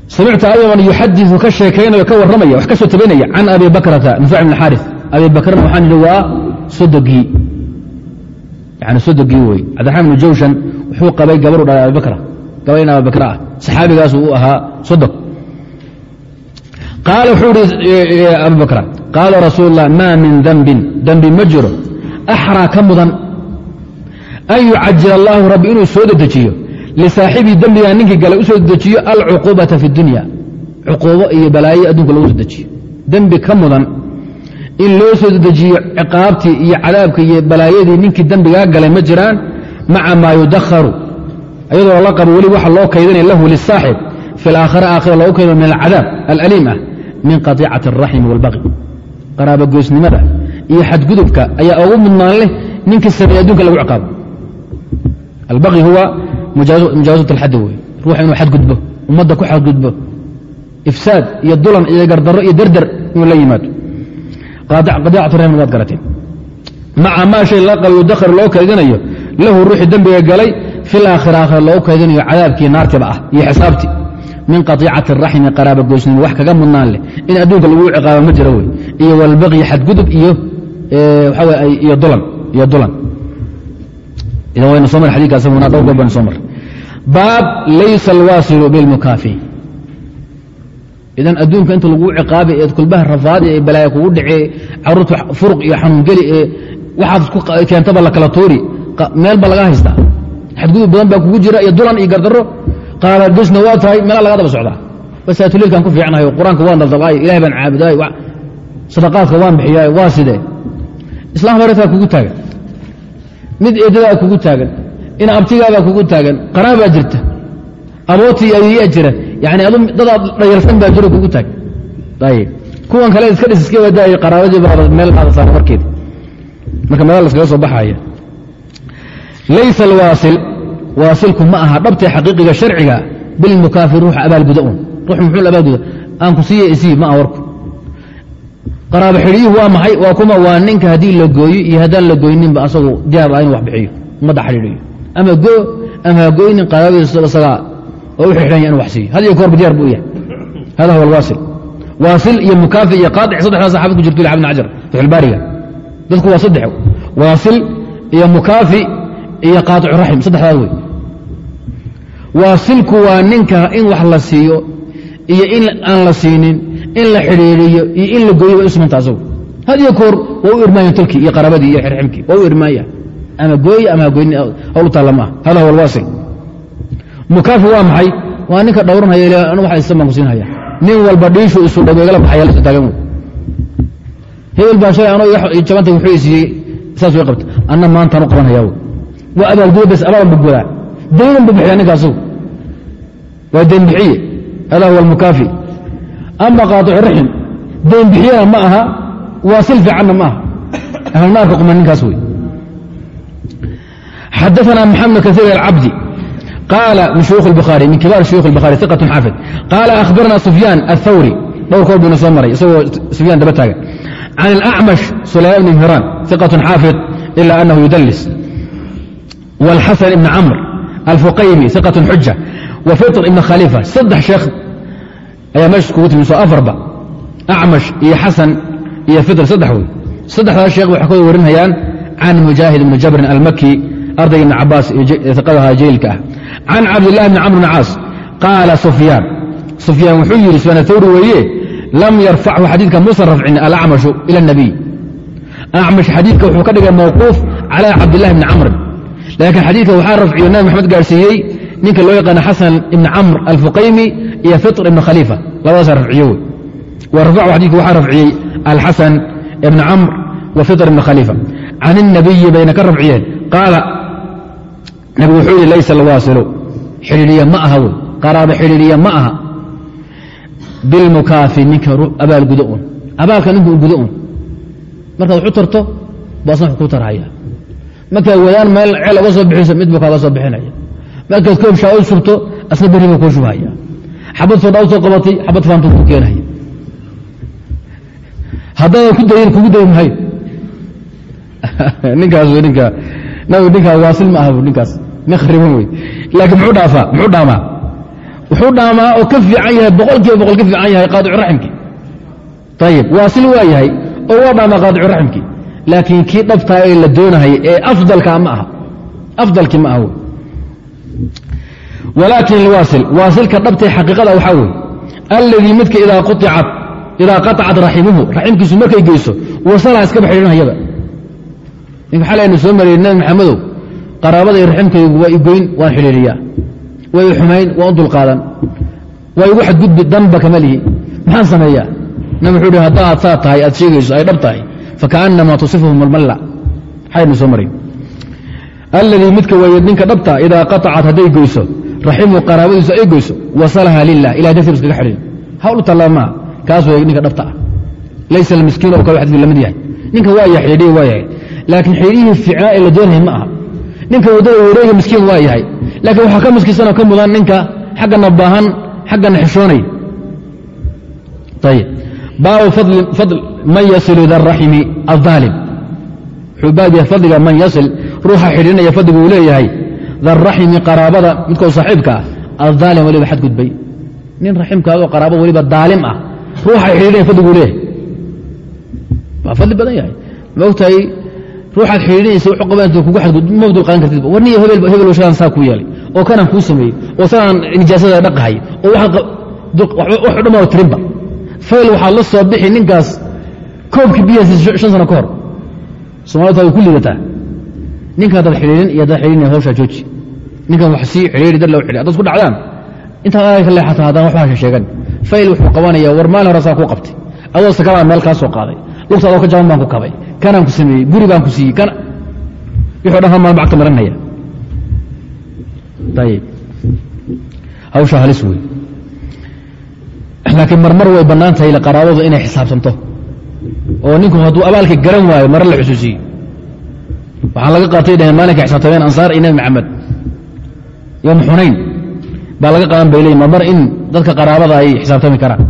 Speaker 1: samictu abiban yuxadiثu ka sheekaynayo ka warramaya wax ka soo tabanaya can abi bakrata nufac ibn xaarif abi bakrna waxaan idhi waa sodogii yani sodogii wey cabdiraxmaan ibnu jawshan wuxuu qabay gabaru dhalay abi bakra gabar in abi bakra ah saxaabigaasu uu ahaa sodog qaala wuxuu ihi bakra qaala rasuul اllah maa min dembin dembi ma jiro axraa ka mudan an yucajil allaahu rabbi inuu soo dedejiyo lisaaxibii dembigaa ninkii gala u soo dedejiyo alcuquubata fi اdunya cuquubo iyo balaayo adduunka lagu soo dejiyo dembi ka mudan in loo soo dedejiyo ciqaabtii iyo cadaabkii iyo balaayadii ninkii dembigaa galay ma jiraan maca maa yudakharu ayadoo la qabo weli waxa loo kaydinaya lahu lisaaxib fi alaakhira aakhira loogu kaydinayo min alcadaab alaliim ah min qatiicati alraximi wاlbaqi qaraabogoysnimada iyo xadgudubka ayaa ugu mudnaan leh ninkii sameeye adunka lagu ciqaabo mujaawasat alxaddi wey ruuxa inuu xadgudbo ummadda ku xadgudbo ifsaad iyo dulan iyo gardarro iyo derder inuu la yimaado waad garateen maca maa shay la qabo yudakhar loo kaydinayo lahu ruuxii dembiga galay fi laakhira aakhira loogu kaydinayo cadaabkii naartiba ah iyo xisaabtii min qaiicati qaraaba goysnimo wax kaga mudnaan leh in adduunka lagu ciqaabo ma jiro wey iyo walbaqyi xadgudub iyo dulan idan waynu soo mar xadikaas dhowr goor soo mar baab laysa alwaasilu bilmukaafi. Idan adduunka inta lagu ciqaabi ee kulbaha rafaadi ee balaaya kugu dhacee carruurta furuq iyo xanuungeli ee waxaad keentaba la kala tuuri meel ba laga haystaa. Xadgudub badan baa kugu jira iyo dulan iyo gardaro qaalagesna waa tahay meela laga daba socdaa. Basaatuliilkaan ku fiicnahay qur'aanka waan daldalaayo ilahay baan caabudaay sadaqaadka waan bixiyaay waa sidee? Islam bareedkaa kugu taagan. Mid eedadaa kugu taagan in abtigaagaa kugu taagan. Qaraabaa jirta. Abootii ayeyaa jira. Yani dadaad dhayalsan baa jiro kugu taag. Kuwan kale iska dhis iska wadaayay qaraabadii baaba meel baada saara markeeda marka meela laskaga soo baxaya laysa alwaasil. Waasilku ma aha dhabtee xaqiiqiga sharciga. Bilmukaafi ruuxa abaalguda un ruux muxuu abaalguda aan ku siiye isii ma aha warku. Qaraabo xidhiyuhu waa maxay? Waa kuma waa ninka haddii la gooyo iyo haddaan la goyninba asagu diyaar ah inu wax bixiyo. Ummadda xidhiidhiyo ama go ama ha goynin qaraabadiisa isagaa oo u xidhan ya inu wax siiyo had iyo koorba diyaar buu yahay hada huwa alwaasil waasil iyo mukaafi iyo qaadic saddexdaa saxaabad ku jirto ila ibn xajar fatxulbaariga dadku waa saddex waasil iyo mukaafi iyo qaadicu raxim saddexdaas wey waasilku waa ninka in wax la siiyo iyo in aan la siinin in la xidhiiriyo iyo in la way usmanta asagu had iyo koor waa u irmaayaan tolkii iyo qarabadii iyo xirximkii waa u irmaaya ama gooye ama hagoyni hawl taalla maaha hada huwa alwaasil mukaafi waa maxay? Waa ninka dhowranhaya anu waxa istan baan ku siinhaya nin walba dhiishu isu dhaweegala baxaya lasa taagan wey hebel baa shalay anoo jabanta wuxuu isiiyey saas way qabta anna maantaan u qabanhayaa wey waa abaalguda bas abaalan bugudaa daynan bu bixiyaa ninka asagu. Waa dayn bixiye. Hada huwa almukaafi. Ama qaadicu raxim dayn bixiyana ma aha waasil fiicanna ma aha. Ahlnaarka quma ninkaas wey xadaثna mxamed kaثيir الcabdi qaala min shuyuukh الbukhaari min kibaar shuyukh الbukhari iqaة xaafid qaala akhbarna sufyaan الthawri dhowr koor buyna soo maray isagoo sufyaan daba taagan can اlأcmash sulayman bn hiraan iqaة xaafid ila anahu yudlis wاlxasan ibn camr alfuqaymi iqaة xuja wafitr ibn khalifa saddex sheekh ayaa meesha iskugu timi soo afarba acmash iyo xasan iyo fitr saddex wey saddexdaas sheekh waxay ka warinayaan can mujaahid ibni jabrin almaki arday ibn cabaas iqadaha jahiilka ah can cabdilahi bni camr bn caas qaala sufyaan sufyaan wuxuu yidhi sufyaan tawri weeye lam yarfachu xadiidka muusan rafcin alacmashu ila اnabiy acmash xadiidka wuxuu ka dhigay mawquuf cala cabdilahi bni camrin laakiin xadiidka waxaa rafciyo nabi maxamed gaarhsiiyey ninka loo yaqaana xasan ibni camr alfuqaymi iyo fitr ibn khaliifa labadaasa rafciyo wey xadika waxaa rafciyey alxasan ibni camr wa fitr ibn khaliifa can اnabiyi bayna ka rafciyeen qaala nabigu wuxuu yihi laysa alwaasilu xidhiiriya ma aha wey qaraabo xidhiiriya ma aha. Bilmukaafi ninka abaal gudo un abaalka ninku gudo un markaad waxu tarto baasna wax kuu tarhaya. Markaad wadaan meel ceel oga soo bixiso mid buu kaaga soo bixinaya. Markaad koob shaa u shubto asna berri buu kuu shubhaya xabad fadha u soo qabatay xabad faantu kuu keenaya. Haddaadan ku dayin kugu dayi mahayo ninkaas ninka. Nabi ninkaa waasil ma aha bu ninkaas laakiin muxuu dhaamaa wuxuu dhaamaa oo ka fiican yahay boqol kiiba boqol ka fiican yahay qaadicu raximkii ayib waasil waa yahay oo waa dhaamaa qaadicu raximkii laakiin kii dhabtaa ee la doonahaya ee afdalkaa ma aha afdalkii ma aha walaakin alwaasil waasilka dhabtee xaqiiqada waxaa wey alladii midka idaa qaطacat raximuhu raximkiisu markay geyso wasalaha iskaba xidhiinhayaba ninka xalaynu soo mariyey nabi maxamedow qaraabada raximkaygu waa igoyn waan xidhiiriyaa way xumayn waan u dulqaadan. Waa igu xadgudbi danba kama lihi. Maxaan sameeyaa? Nabi wuxuu hi haddaad saa tahay aad sheegayso ay dhab tahay. Fakaأnama tusifuhum almalla. Xalaynu soo mariyey alladii midka weeye ninka dhabta idaa qaطacat hadday goyso raximu qaraabadiisu ay goyso wasalaha lilah ilah dartiib iskaga xidhiin hawl maa kaas wey ninka dhabta ah. Laysa almiskiin oo kale xadku la mid yahay. Ninka waa yahay xidhiidhiya waa yahay. Laakiin xidhiidhihii fiicnaa ee la doonaya ma aha ninka waddada wareega miskiin waa yahay. Laakiin waxaa ka miskiinsanoo ka mudan ninka xaggana baahan xaggana xishoonay ayib baabu fadl man yasilu daraximi aaalim wuxuu baab yahay fadliga man yasil ruuxa xidhiinaya fadligu uu leeyahay. Daraximi qaraabada midkoo saaxiibka ah aaalim waliba xadgudbay nin raximkaadoo qaraabo weliba daalim ah ruuxa xidhiidhaya fadliguu leeyahay. Waa fadli badan yahay. Maogtahay ruuxaad xidhiidhinaysa wuxuu qabaa intuu kugu xadgud ma dulqaadan kartid warniya hebel hebel shadan saa kuu yeelay oo kanaan kuu sameeyey oo sanaan nijaasada dhaqahay oo wax dhammaa tirinba. Fayl waxaad la soo bixi ninkaas koobkii biyaasi shan sano ka hor. Somalita way ku liidataa. Ninka haddaad xidhiidhin iyo haddaad xidhiidhinaya hawshaa jooji. Ninkan wax sii xidhiidhi dar low xidhi haddaad isku dhacdaan intaad aag ka leexata haddaan waxba hasha sheegan. Fayl wuxuu qabanaya war maalin hore saa kuu qabtay. Adoo sakabaan meel kaa soo qaaday lugta adoo ka jaban baan ku kabay kanaan ku sameeyey guri baan ku siiyey kan wixoo dhan hal maal bacagta maranaya. Ayib hawsha halis wey laakiin marmar way bannaan tahay qaraabadu inay xisaabtanto oo ninku hadduu abaalka garan waayo mare la xusuusiye waxaa laga qaatay dhaheen maalinka xisaabtameen ansaar iyo nebi maxamed. Yom xunayn baa laga qaadan bay leeyiin marmar in dadka qaraabada ay xisaabtami karaan.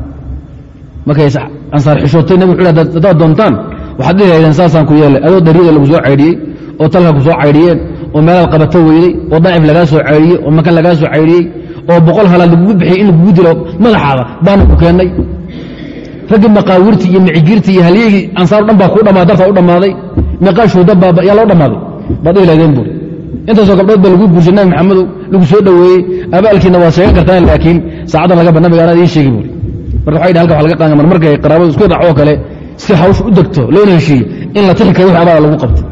Speaker 1: Markay ansaar xishootay nabig wuxu haddaad doontaan waxaad dhihi saasaan ku yeelay. Adoo dariida lagu soo caydhiyey oo talka ku soo caydhiyeen oo meelaad qabato weyday oo daacif lagaa soo caydhiyey oo makan lagaa soo caydhiyey oo boqol halaad lagugu bixiyey in lagugu dilo madaxaada baanu ku keennay raggii maqaawirtii iyo micigirtii iyo halyegii ansaar dhan baa kuu dhamaaday dartaa u dhammaaday. Meeqaashuuda yaa loo dhammaaday? Baad ihi lahdeen buuri intaasoo gabdhood ba lagu guurshay nabi maxamedu lagu soo dhoweeyey. Abaalkiina waad sheegan kartaan laakiin saacaddan laga ba nabiga anaad ii sheegi buuri marka waxay halka wa laga qaanga mar markay qaraabadu isku dhacoo kale si hawsha u degto loona heshiiyo in la tixi karo wix abaala lagu qabtay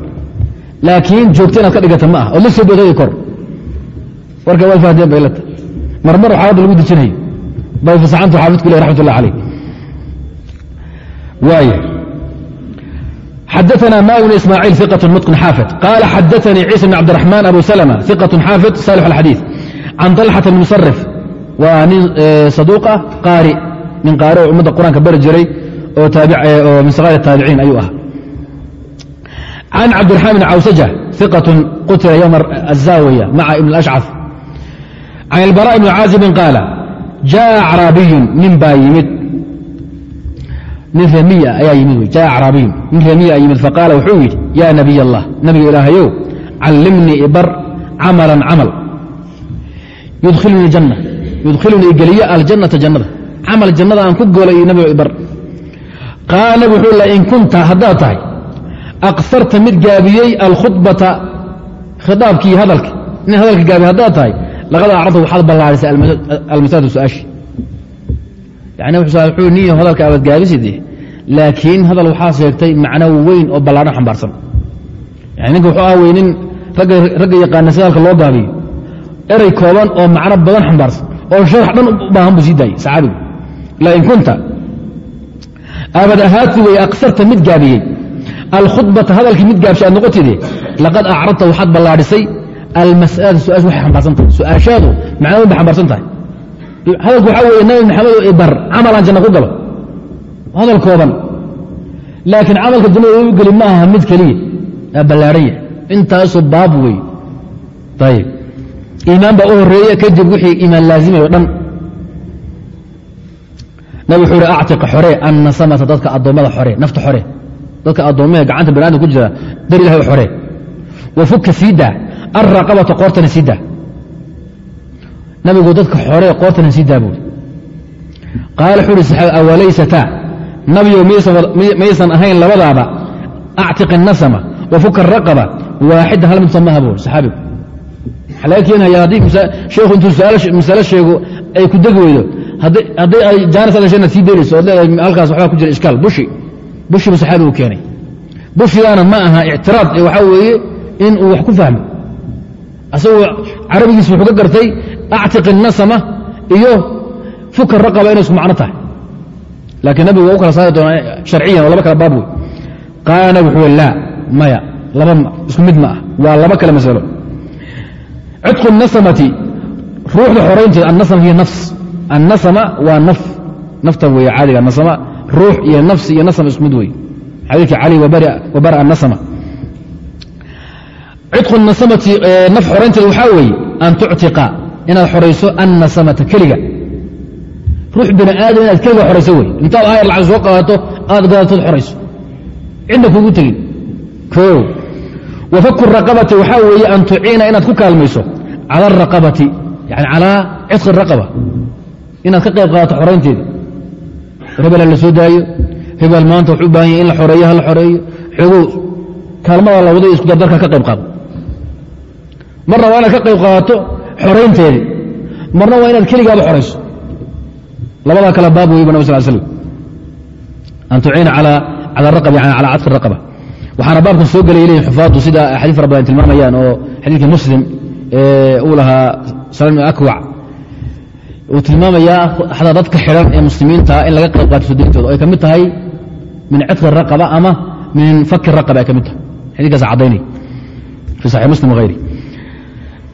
Speaker 1: laakiin joogto inaad ka dhigata ma ah ood la soo boodooyi kor warka way fahdeen bay lata marmar xaaladda lagu dejinayo bay fasaxantu xaafidku leh raxmat ullah calayh waaya xadaثna ma bn ismاعيل ثقة mتقن xاaفظ قال xadaثnii عيسى بن cبدالرحمن أbو سلمة ثقة xاaفظ صالح الxadيiث can طلحة بن مصرف waa nin صaduuqa qaari nin qaari oo ummadda qur'aanka bari jiray oo eh, min saqaar taabiciin ayuu ahaa. Can cabdiraxmaan bn cawsaja iqatun qutila yowma azaawiya maca ibn ashcaf can ilbaraaء bni caazibin qaala jaa acraabiyun nin baa yimid. Nin remiy ayaa yimid jaa acraabiyun nin remiya yimid. Faqaala wuxuu yidhi yaa nabiy allah nabiga ilaahayow callimnii ibar camalan camal. Yudkhilunii geliyo aljannata jannada camal jannada aan ku goolay iyo nabigo ibar qaala nabi wuxuu la in kunta haddaad tahay aqsarta mid gaabiyey alkhudbata khidaabkii hadalka nin hadalka gaabiye haddaad tahay laqad acrabta waxaad ballaadhisay almasaadu su'aashi. Yani wuxuu niyo hadalka abaad gaabiside laakiin hadal waxaa sheegtay macno weyn oo ballaadhan xambaarsan. Yani ninka wuxuu ah nin ragga yaqaana si hadalka loo gaabiyo erey kooban oo macno badan xambaarsan oo sharax dhan u baahan buu sii daayey saxaabigu lain kunta abad ahaati wey aksarta mid gaabiyey alkhudbata hadalkii mid gaabshay aad noqotide laqad acrabta waxaad ballaadhisay almasalada su'aashu waxay xambaarsan tahay su'aashaadu macno weyn bay xambaarsan tahay hadalku waxaa weeye nabi maxamed oo ibar camalaan janna ku galo hadal kooban laakiin camalka jannada u geli ma aha mid keliya aa ballaadhan yahay intaasoo baab wey ayib iimaan baa u horreeya kadib nabi wuxuu hi actiqa xore annasamata dadka addoommada xore nafta xore. Dadka addoommada gacanta bani adam ku jira dar ilahay u xore. Wafuka sii daa alraqabata qoortana sii daa nabigu dadka xore qoortana sii daa qaala wuxuu uhi saxaabi awalaysataa nabiyow maysan ahayn labadaaba. Actiqi nasama wafuka araqaba waaxida hal mid samaha buuri saxaabigu waxaa laga keenaya haddii sheekhu intuu masale sheego ay ku degi weydo hadday ay jaanis adhasheenaad sii deerayso oad leedahay halkaas waxbaa ku jira ishkaal bushi. Bushiba saxaabi uu keenay. Bushigaana ma aha ictiraad ee waxaa weeye in uu wax ku fahmo. Asagoo carabigiisa wuxuu ka gartay actiqi nasama iyo fuka raqaba inay isku macno tahay. Laakiin nabigu waa u kala saari doonaa sharciyan oo laba kala baab wey qaana wuxuu laa maya laba isku mid ma ah waa laba kale masalo. Cidqu nasamati ruuxda xoraynteed annasam hiya nafs annasma waa naf naftan weeye caadiga nasma ruux iyo nafs iyo nasm isku mid wey xadiidka cali wabara annasma cidqu nasamati naf xoraynteeda waxaa weeye an tuctiqa inaad xorayso annasamata keliga ruux bini aadam inaad keliga xorayso wey intaad aayar lacag soo qaadato aad gadatood xorayso cidna kugu tegin o wafaku raqabati waxaa weeye an tuciina inaad ku kaalmayso cala araqabati yani calaa cidqi raqaba inaad ka qayb qaadato xoraynteeda. Hebela la soo daayo hebel maanta wuxuu u baahan yahy in la xoreeyo ha la xoreeyo. Xoogow kaalmada la waday isku dardarka ka qayb qaado marna waa inaad ka qayb qaadato xoraynteedii marna waa inaad keligaaba xorayso. Labadaa kale baab weyba nab sal slm an tuciina cala raqab yani cala cadfi raqaba. Waxaana baabkan soo gelay leeyihiin xufaaddu sida xadiis fara badan tilmaamayaan oo xadiidka muslim uu lahaa salam akwac uu tilmaamayaa xataa dadka xidhan ee muslimiinta in laga qayb qaato sodayntooda o ay ka mid tahay min cidqi raqaba ama min faki raqaba ay ka mid tahay xadikaas caddaynay fi saxix muslim wahayri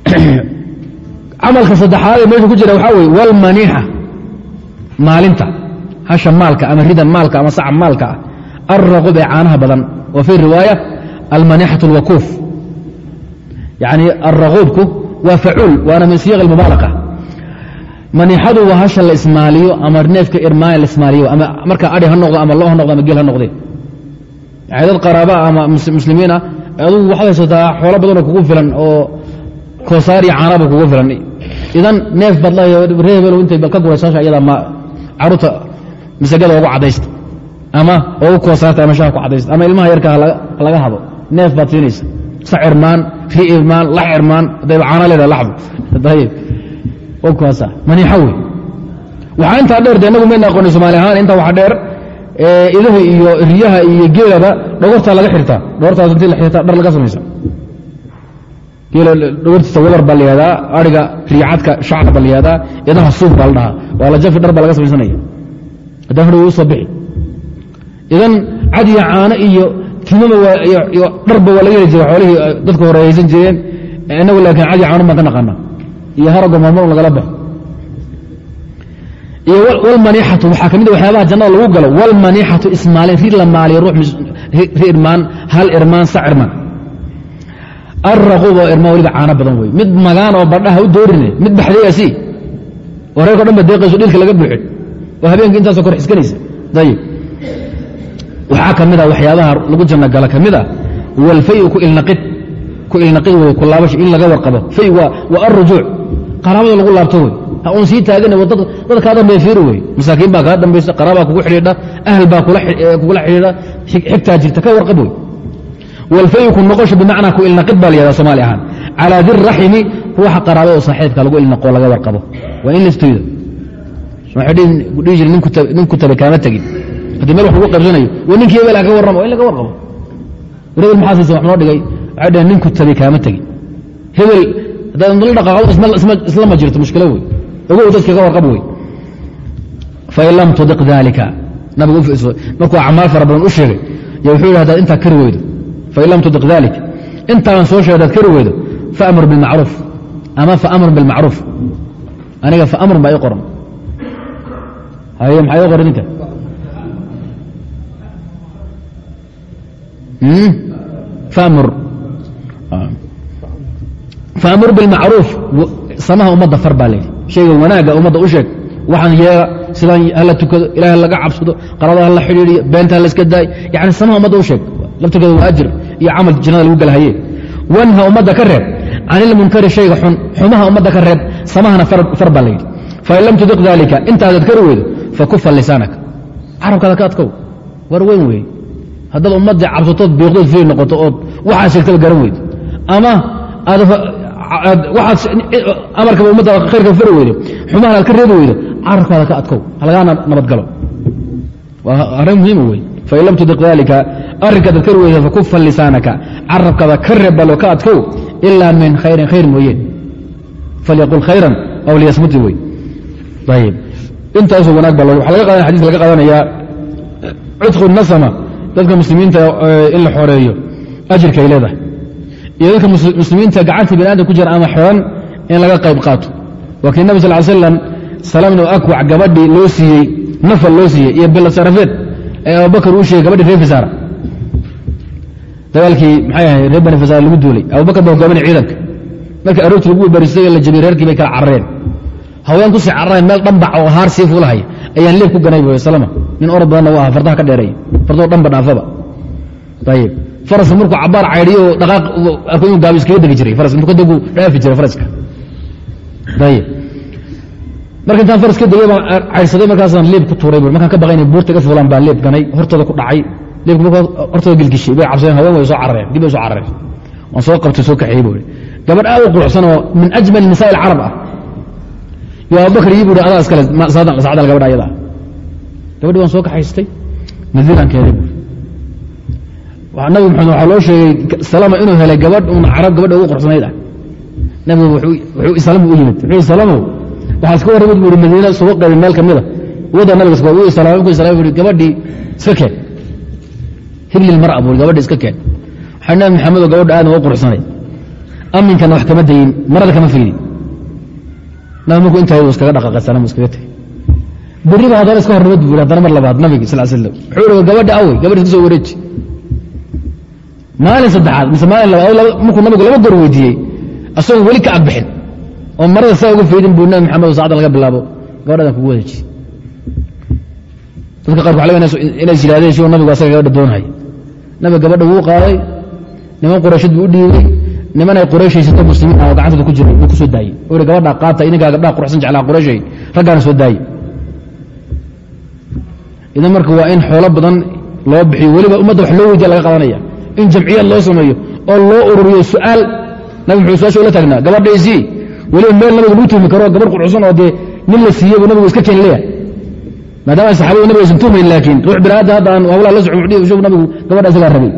Speaker 1: camalka saddexaad ee meesha ku jira waxaa weye walmaniixa maalinta hasha maalka ama rida maalka ama saca maalka ah alraqub ee caanaha badan wa fii riwaaya almanixaة اlwakuuf yani alraquubku waa facuul waana min siyaq اmubaalaqa maniixadu waa hasha la ismaaliyo ama neefka irmaani la ismaaliyo ama marka adhi ha noqdo ama loo ha noqdo ama geel ha noqdee dad qaraabaa ama muslimiina adugu waxaad haysataa xoolo badanoo kugu filan oo koosaar iyo caanaba kugu filan. Idan neef baad reer intay ka guraysa hasha ma carruurta masagada ogu cadaysta ama ogu koosaarta ama shaha ku cadaysta ama ilmaha yarka halaga hado neef baad siinaysa. Sac irmaan ri irmaan lax irmaan hadayba caana leedaha laxdu. Ayib ogkaasa maniixa wey waxaa intaa dheer de inagu mayna aqooni somaali ahaan intaa waxaa dheer idaha iyo riyaha iyo geelaba dhogortaa laga xirtaa dhogortaas intii la xirtaa dhar laga samaysa. Geela dhogortiisa wadar baa layihahdaa ariga riyacadka shacr baa layihahdaa idaha suuf baa la dhahaa. Waa la jafi dhar baa laga samaysanaya. Haddana hadhow u bixi. Idan cadiya caano iyo timaba iyo dharba waa laga heli jira xoolihii dadka hore haysan jireen. Inagu laakiin cadiya caano baan ka naqaana iyo harago maamul lagala baxo. Iyo wlmaniixatu waxaa ka mid waxyaabaha jannada lagu galo. Wlmaniixatu ismaalin ri la maaliyo ri irmaan hal irmaan sac irmaan. Alraquub oo irmaan weliba caano badan wey mid magaan oo badhaha u doorine mid baxdayasi oo reerko dhan ba deeqayso dhilka laga buuxin oo habeenka intaasoo kor xiskanaysa ayib waxaa ka mid a waxyaabaha lagu janno gala ka mid a walfayu ku ilnaqid. Wey ku laabasho in laga warqabo. Fay waa alrujuuc qaraabada lagu laabto wey uun sii taagana dad kaa dambeya fiiri wey masaakiin baa kaa dambaysa qaraabaa kugu xidhiidha ahl baa kugula xidhiidha xigtaa jirta ka warqab wey walfayu ku noqosho bimacnaa ku ilnaqid baa layahda somaali ahaan. Calaa diraximi ruuxa qaraabada oo saaxiibka lagu ilnaqo laga warqabo. Waa in laftooda dhihi jira nin ku tabe kaama tegin. Haddii meel wax lagu qaybsanayo wa ninkii hebel ka warramo in laga warqabo. Hebel maxaa siisa wax noo dhigay waxay dhaheen ninku tabe kaama tegin. Hebel islama jirto mushkilo wey ogow dadka ka warqab wey fain lam tudiq dalika markuu acmaal fara badan u sheegay yo wuxuu yidhi hadaad intaa kari weydo fain lam tudiq dalik intaan soo sheegay hadaad kari weydo faamur bilmacruuf ama faamr bilmacruuf aniga faamrun baa ii qoran. Haye maxaa ii qoran ninka? Famur faamur bilmacruuf samaha ummadda far baa layidhi shayga wanaagga ummadda u sheeg waxaan yeela sidaan hala tukado ilaah laga cabsado qarada hala xidhiidiyo beenta hala iska daay yani samaha ummadda u sheeg laftirkeeda waa ajir iyo camal jannada lagu galahaye wanha ummadda ka reeb can shayga xun xumaha ummadda ka reeb samahana far baa layidhi fain lam tudiq dalika intaadad kari weydo fakufa lisaanak carabkaada ka adkow war weyn weeye haddaad ummadda cabsatood biiqdood firi noqoto ood waxaad sheegtaba garan weydo ama amarkaba ummadda khayrka fari weydo. Xumahan aad ka reebi weydo carabkaada ka adkow. Halagaana nabadgalo waa arrin muhiima wey fain lam tudiq dalika arrinkaadaad kari weydo fakufa lisaanaka. Carabkaada ka reeb balo ka adkow ilaa min khayrin khayr mooyeen. Falyaqul khayran aw liyasmuti wey ayib intaasoo wanaag ba waa laga qadan xadika laga qaadanayaa cudqu nasama. Dadka muslimiinta in la xoreeyo ajirka ay leedahay iyo dadka muslimiinta gacanta bini aadam ku jira ama xiran in laga qayb qaato. Waa kii nabi sal l slam salamnu akwac gabadhii loo siiyey nafal loo siiyey iyo bilasarafeed ee abubakar uu sheegay gabadhii reer fisaara. Dagaalkii maxay ahay reer bani fisaara lagu duulay. Abubakar baa hogaaminay ciidanka. Markii aroortii lagu barisay la jabiyey reerkii bay kala carareen. Haween ku sii cararayn meel dhambac oo haar sii fuulahaya ayaan leeb ku ganay salama nin orod badanna u aha fardaha ka dheereeya fardoo dhanba dhaafaba. Ayib faraska markuu cabaar caydhiyo dhaqaaq gaabi iskaga degi jiray. Faras intuu ka degu dhaafi jiray faraska. Ayib marka intaan faras ka degay baan caydhsaday markaasaan leeb ku tuuray bui markaan ka baqay inay buurta ga fuulaan baan leeb ganay hortooda ku dhacay. Leebka markaa hortooda gelgishay bay cabsadeen haween way soo carareen dib bay soo carareen. Waan soo qabtay soo kaxeeyey buu gabadh aad u quruxsan oo min ajmal nisaa ilcarab ah. Yo abubakar ii buui adaa iskale saacadal gabadha ayada gabadhi waan soo kaxaystay madiinaan keenay buui nabi maxamed waxaa loo sheegay salama inuu helay gabadh un carab gabadha ugu quruxsanayd ah. Nabigu wuxuu islaam u yimid. Wuxuu islaamo waxaa iska warramid buui madiina suba qaybin meel ka mida. Wada nabiga uu islaamay markuu islaamay buui gabadhii iska keen. Hiblil mar'a buui gabadhi iska keen. Waxaa nabi maxamedoo gabadha aadan ugu quruxsanay aminkana wax kama dayin marada kama fiidin nabi markuu intaa iskaga dhaqaaqay salaam iskaga tegey. Beriba haddana iska hornimad buui haddana mar labaad nabiga sal slam wuxuu ui gabadha awey gabadhi iska soo wareeji maalin saddexaad mise maalin labaad markuu nabigu laba goor weydiiyey asagoo weli ka agbixin oo marada saa uga faydin buu nabi maxamed sacada laga bilaabo gabadhadan kugu wareeji dadka qaarku waa inay is yidhahdeen si nabigu asaga gabadha doonhay nabiga gabadha wuu qaaday niman qurayshad buu u dhiibay niman ay qurayshaysato muslimiin ah oo gacantooda ku jira buu ku soo daayey. Gabadha qaata idinkaa gabdhaha quruxsan jeclaa qurayshay raggaana soo daaye. Idan marka waa in xoolo badan loo bixiyo weliba ummadda wax loo weydiya laga qadanaya in jamciyad loo sameeyo oo loo ururiyo su'aal nabig muxuu su'aasha ula taagnaa gabadhaysii weliba meel nabiga lagu tuhmi karo gabar qurxusan oo dee nin la siiyey buu nabigu iska keen leeyahay. Maadaama saxaabadu nabiga aysan tuhmayn laakiin ruux biraadda hadda aan hawlaha la socon dhihi nabigu gabadha isagaa rabay.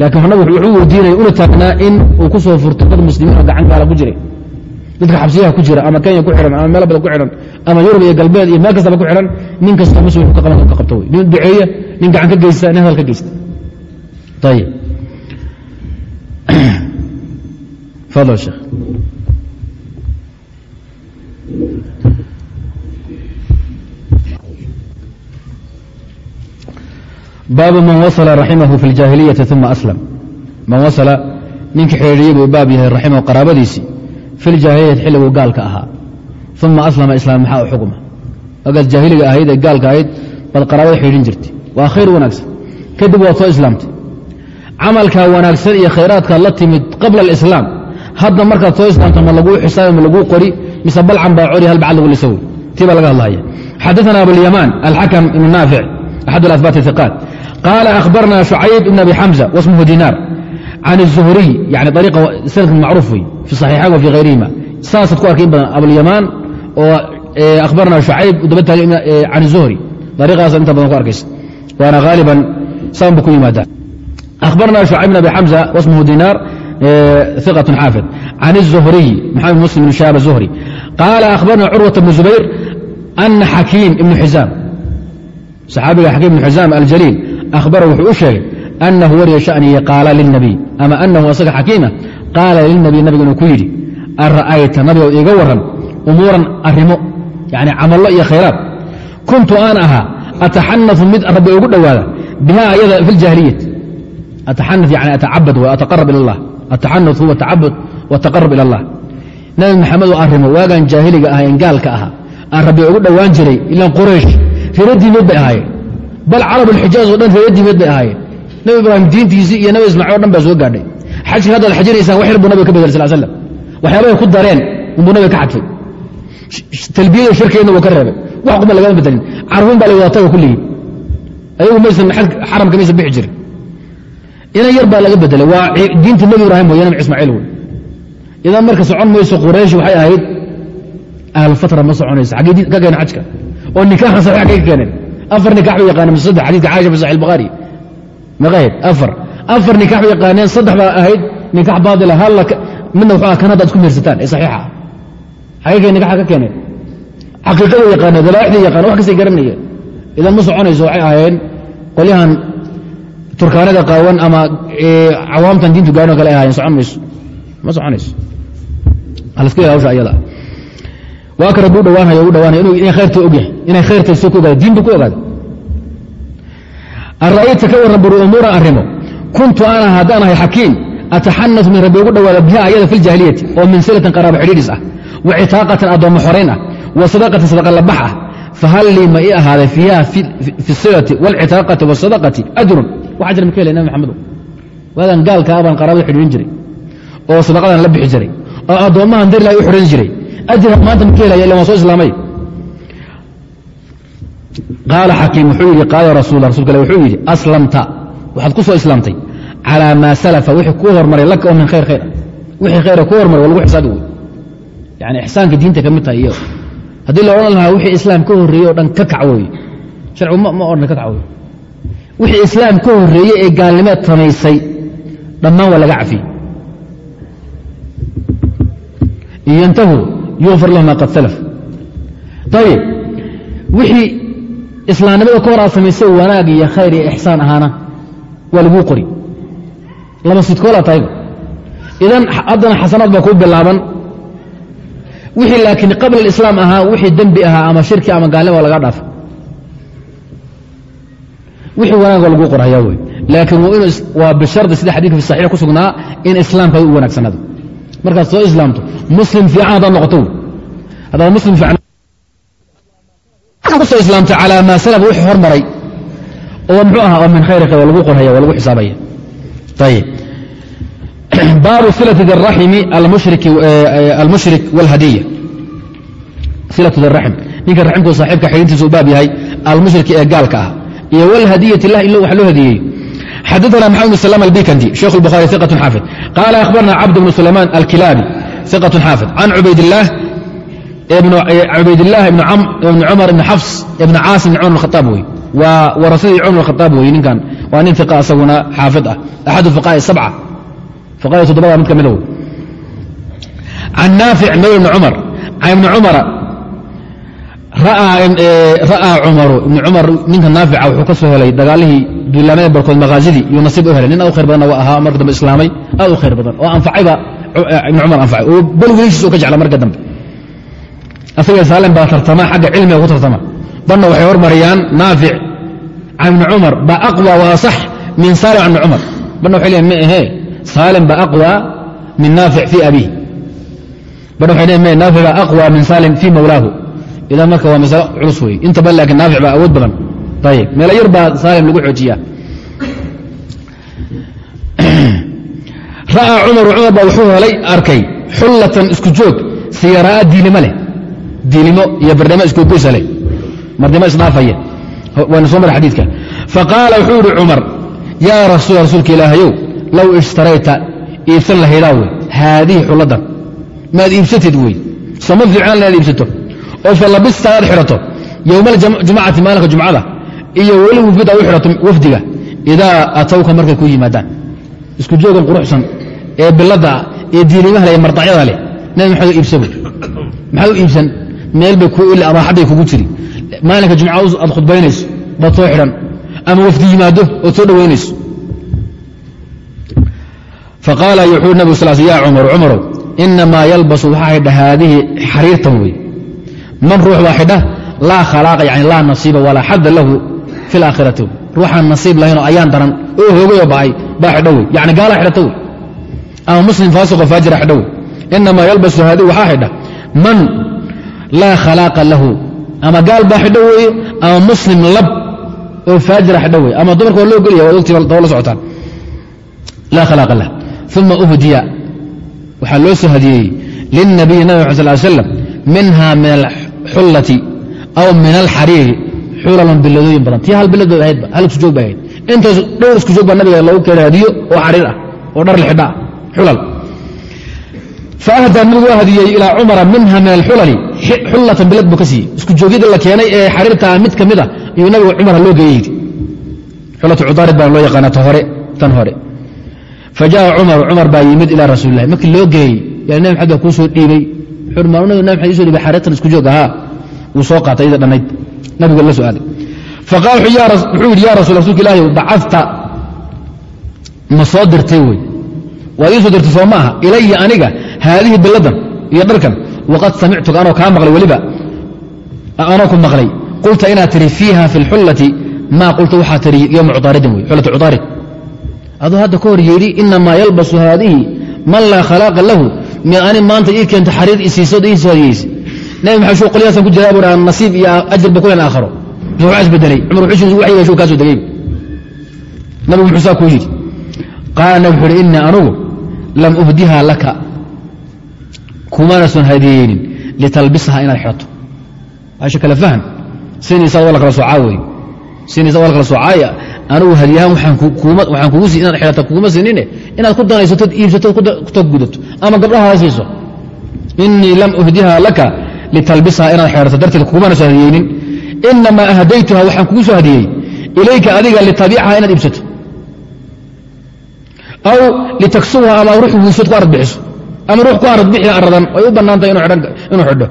Speaker 1: Laakiin nabigu wuxuu weydiinaya una taagnaa in uu ku soo furto dad muslimiin oo gacan gaala ku jiray. Dadka xabsiyaha ku jira ama kenya ku xihan ama meelo badan ku xihan ama yurub iyo galbeed iyo meel kastaba ku xihan nin kasta muslim ka qaban ka qabto wey nin duceeya nin gacan ka geysta nin hadal ka geysta ayib fadl sheekh baabu man wasla raximahu fi اljaahiliyati uma aslam man wasla ninkii xidhiidhiyey buu baab yahay raximahu qaraabadiisii fi ljaahiliyati xilliguu gaalka ahaa uma aslama islaam maxaa u xukma agaad jaahiliga ahayd ee gaalka ahayd baad qaraabada xidhiidhin jirtay waa khayr wanaagsan kadib waad soo islaamtay camalkaa wanaagsan iyo khayraadkaad la timid qabla alislaam hadda markaad soo islaamta ma laguu xisaabi ma laguu qori mise balcan baa cori hal bacad lagu lisa wey tii baa laga hadlaya xadaثna abulyamaan alxakam ibnu naafic axad alasbaat iqaat qaala akhbarna shucayb ibn abi xamza wasmhu dinaar can الzuhriy yani ariiqa sanadka macruuf wey fi صaxiixayn wa fi hayrihima saasaad ku arkay in badan abulyamaan oo akhbarna shucayb daba taagay can الzuhri ariiqaas inta badan ku arkaysa waana haaliban saan bu ku yimaadaa akhbarna shucayb bn abi xamza wasmhu dinaar ثقة xاaفظ عن الزهري محمد مسلم بن شهاب الزهري قال أخبرنا cروة بن زبير أن حكيم بن حزام صxaabiga xakiim بن حزام الجليل أخبره wuxuu u sheegay أنhu wariya شhأنihi قاala للنبي ama أنhu asaga xakiima qaala للنبي nabiga inuu ku yidhi ara'ayta nabigow iiga waran umuuran arimo yani camallo iyo khayraad kuntu aan ahaa ataxanaثu mid rabbi ugu dhowaada biha ayada fi الجاهلية ataxanut yani atacabad ataqarab ila allah ataxanut huwa tacabud wataqarab ila allah nabi maxamed oo arrimo waagan jaahiliga ahaa en ahaa aan rabbi ugu dhowaan jiray ilaan qoraysh reeradiimeed bay ahaayeen bal carab alxijaaz o dhan reeradiimeed bay ahaayeen nabi ibraahim diintiisii iyo nabi ismaaciil o dhan baa soo gaadhay xajka haddaad xajinaysaan wax yar buu nabiga ka bedel sal slam waxyaabahay ku dareen unbuu nabiga ka xadfay talbiyada shirkeedna wuu ka reebay wax quba lagama bedelin carbuun baa la wadaataga ku leeyihiin ayagu maysan xaramka maysan bixi jirin inan yar baa laga bedelay. Waa diinta nebi mooye nabi ismaaciil wey. Idan marka socon mayso quraysh waxay ahayd ahlufatra ma soconayso. Xaggey ka keeneen xajka. Oo nikaaxan saxiix kay ka keeneen. Afar nikax bay yaqaaneen mise saddex. Xadiidka caaisha fi saxih albukhaari maqa ahayd afar. Afar nikax bay yaqaaneen saddex baa ahayd nikax baatila halla midna wuxuu aha kan hadda ad ku meersataan ee saxiixa. Ah xaggey nikaxa ka keeneen. Xaqiiqaday yaqaaneen dalaaixday yaqaaneen wax kastay garanayeen. Idan ma soconayso waxay ahaayeen qolyahan turkaanada qaawan ama cawaamtan diintu gaadhoo kale ahaayeen socon mayso ma soconayso. Alaska ila hawsha ayada waa kale buu dhawaanaya ugu dhawaanaya inay khayrta ogyahay inay khayrta soo ku ogaada diin ku ogaada ara'ayta ka warran buru arrimo. Kuntu ana haddaan ahay xakiim ataxanas min rabbi ugu dhawaada biha ayada fi ljaahiliyati oo min silatin qaraabo xidhiidhis ah wa citaaqatin addoommo xorayn ah wa sadaqatin sadaqa labax ah fahal lii ma ii ahaaday fiiha fi silati wاlcitaaqati wاsadaqati ajrun wax ajr ma helay nabi maxamedo waadan gaalkaa baan qaraabada xidhiidhin jiray. Oo sadaqadan la bixi jiray. Oo addoommahan dar u xidhan jiray. Ajra maanta ma helaya illa waan soo islaamay. Qaala xakiim wuxuu yidhi qaala rasul rasulka ale wuxuu yidhi aslamta. Waxaad ku soo islaamtay. Calaa maa salafa wixii kuu hormaray laka oo min khayr khayr. Ah wixii khayra kuu hormaray waa lagu xisaabi wey yani ixsaanka diinta ka mid tahay iyo haddii la odhan lahaa wixii islaam ka horreeyey o dhan ka kac weye sharcigu ma odhan ka kac wey wixii islaam ka horreeyey ee gaalnimeed samaysay dhammaan waa laga cafiyey. In yantahuu yufar lahu ma qad salaf. Ayib wixii islaamnimada ka hor aad samaysay wanaag iyo khayr iyo ixsaan ahaana waa laguu qori. Laba sidkoola tahayba idan haddana xasanaad baa kuu bilaaban. Wixii laakiin qabla alislaam ahaa wixii dembi ahaa ama shirki ama gaalnima waa laga dhaafa wixii wanaag waa laguu qorhayaa wey laakiin waa bishardi sida xadidka fi saxiix ku sugnaa in islaamka u wanaagsanaado markaad soo islaamto muslim fiican haddaad noqoto haddaad muslim ku soo islaamtay calaa maa salaf wixii hormaray oo muxuu ahaa oo min khayri khayr lagu qorhaya waa lagu xisaabaya. Ayib baabu silati diraximi almushrik wاlhadiya silatu diraxim ninka raximku saaxiibka xidhintiisa u baab yahay almushriki ee gaalka ah iyo wlhadiyati lah in wa loo hadiyeey xadana maxamed bn slm albikandi sheekh اlbukhari iqat xaafid qaala akhbarna cabd bn sulayman alkilaabi iqat xaafid can cubaydillaah ibn cumar ibn eh, xafs ibn caasim ibn cumar khaaab wey. Waa warasadii cumar khaaab wey ninkan. Waa nin iqa isaguna xaafid ah. Axad fuqaai sabca. Fuqaada toddobada mid ka mida ah wey. Can naafic mawla bn cumar can ibni cumara ra'aa cumaru ibni cumar ninka naafica wuxuu ka soo helay dagaalihii duulaamada barkood makaazidii iyo nasiib u helay. Nin aad u khayr badanna waa ahaa marka dambe islaamay aad u khayr badan. Oo anfacayba ibni cumar anfacay. Oo bal weliishiis oo ka jecla marka dambe. Asaga saalem baa tartama xagga cilmiga ku tartama banna waxay hormariyaan naafic can ibni cumar baa aqwa wa min saalim can ibni cumar banna waxay leeyiin ma ahee saalim baa aqwa min naafic fii abiih banna waxay leeyiin ma naafic baa aqwa min saalim fii mawlaahu idan marka waa masalo culus wey inta ba laakiin naafic baa awood badan. Ayib meelo yar baa saalim lagu xoojiyaa. Ra'aa cumaru cumar baa wuxuu helay arkay xullatan isku joog siyara'a diilimo leh. Diilimo iyo barnamo iskugoysa leh. Marnimo isdhaafaya waana soo mara xadiidka. Faqaala wuxuu yihi cumar yaa rasuul rasuulka ilaahayow low ishtarayta iibsan lahaydaa wey haadihi xulladan maad iibsatid wey sama inaad iibsato oo falabista aad xidhato yowma maalinka jumcada iyo weli wufid aad u xidhato wafdiga idaa atowka markay ku yimaadaan. Isku joogan quruxsan ee bilada ee diilimaha leh mardacyada leh nabi maxamed iibsabo maxaa u iibsan meel bay ku ili abaaxadday kugu jiri. Maalinka jumca aad khudbaynayso baad xidhan ama wafdi yimaado ood soo dhowaynayso faqaala wuxuu nabig sal ya cumar cumarow inamaa yalbasu waxaa haadihi xariirtan wey man ruux baa xidha laa khalaaqa yani laa nasiiba walaa xadda lahu fi laakhirati ruuxaan nasiib lahaynoo ayaan daran oo hoogayoo ba'ay baa xidho wey. Yani gaalaa xidhata wey. Ama muslim faasiqoo faajira xidho wey. Inamaa yalbasu haadihi waxaa xidha man laa khalaaqa lahu. Ama gaal baa xidho weeye ama muslim lab oo faajira xidho weye ama dumarka waa loo gelaya waad ogtii daba la socotaan. Laa khalaaqa lah uma uhdiya waxaa loo soo hadiyeeyey lilnabiyi nabi sal slam minha min alxullati aw min alxariiri xulalan biladooyin badan. Tii hal bilad bay ahaydba hal isku joog bay ahayd. Intaas dhowr isku joog baa nabiga loogu keenay hadiyo oo xariir ah oo dhar lixidha ah xulal. Faahdaa nabigu hadiyey ilaa cumara minha min alxulali xullatan bilad buu ka siiyey. Isku joogyadii la keenay ee xariirtaa mid ka mid a iyuu nabiga cumara loo geeyey xulatu cudaarid baa loo yaqaana ta hore tan hore. Fa jaءa cumar baa yimid ilaa rasuuli markii loo geeyey yaa nabi maxamed baa kuu dhiibay xariirtan isku joog ahaa. Wuu soo qaatay iyada dhannayd nabiga la su'aalay faqaal wuxuu yidhi ya rasul rasulka ilaahi bacadta ma soo dirtay aduu hadda ka hor yeedhi inamaa yalbasu haadihi man laa khalaaqa lahu mi ani maanta ii keento xariir isiisod ii nabi maxamed shuu qolyahaasan ku jiraa buu dhaha nasiib iyo ajarba kulen aakharo waxaa isbedelay cumar wuxuu waxyiga shuu kaa degay. Nabigu muxuu saa kuu yidhi qaala nabi wuxuu uhi innii anugu lam uhdiha laka. Kumana son hadiyeynin litalbisaha inaad xidhato asha kale fahm sinaysa waa la kala soocaa wey sinaysa waa la kala soocaaya anugu hadiyahaan waxaan kugu sii inaad xidhata kuguma siinine inaad ku danaysatod iibsato kutog gudato ama gabdhaha siiso. Inii lam uhdiha laka litalbisaha inaad xidhato darteed kugumana soo hadiyeynin. Inamaa ahdaytuha waxaan kugu soo hadiyey. Ilayka adiga litabiicaha inaad iibsato. Aw litaksuha ama ruux wiisad ku arad bixiso. Ama ruux ku arad bixi aradan ay u bannaantay inuu xidho.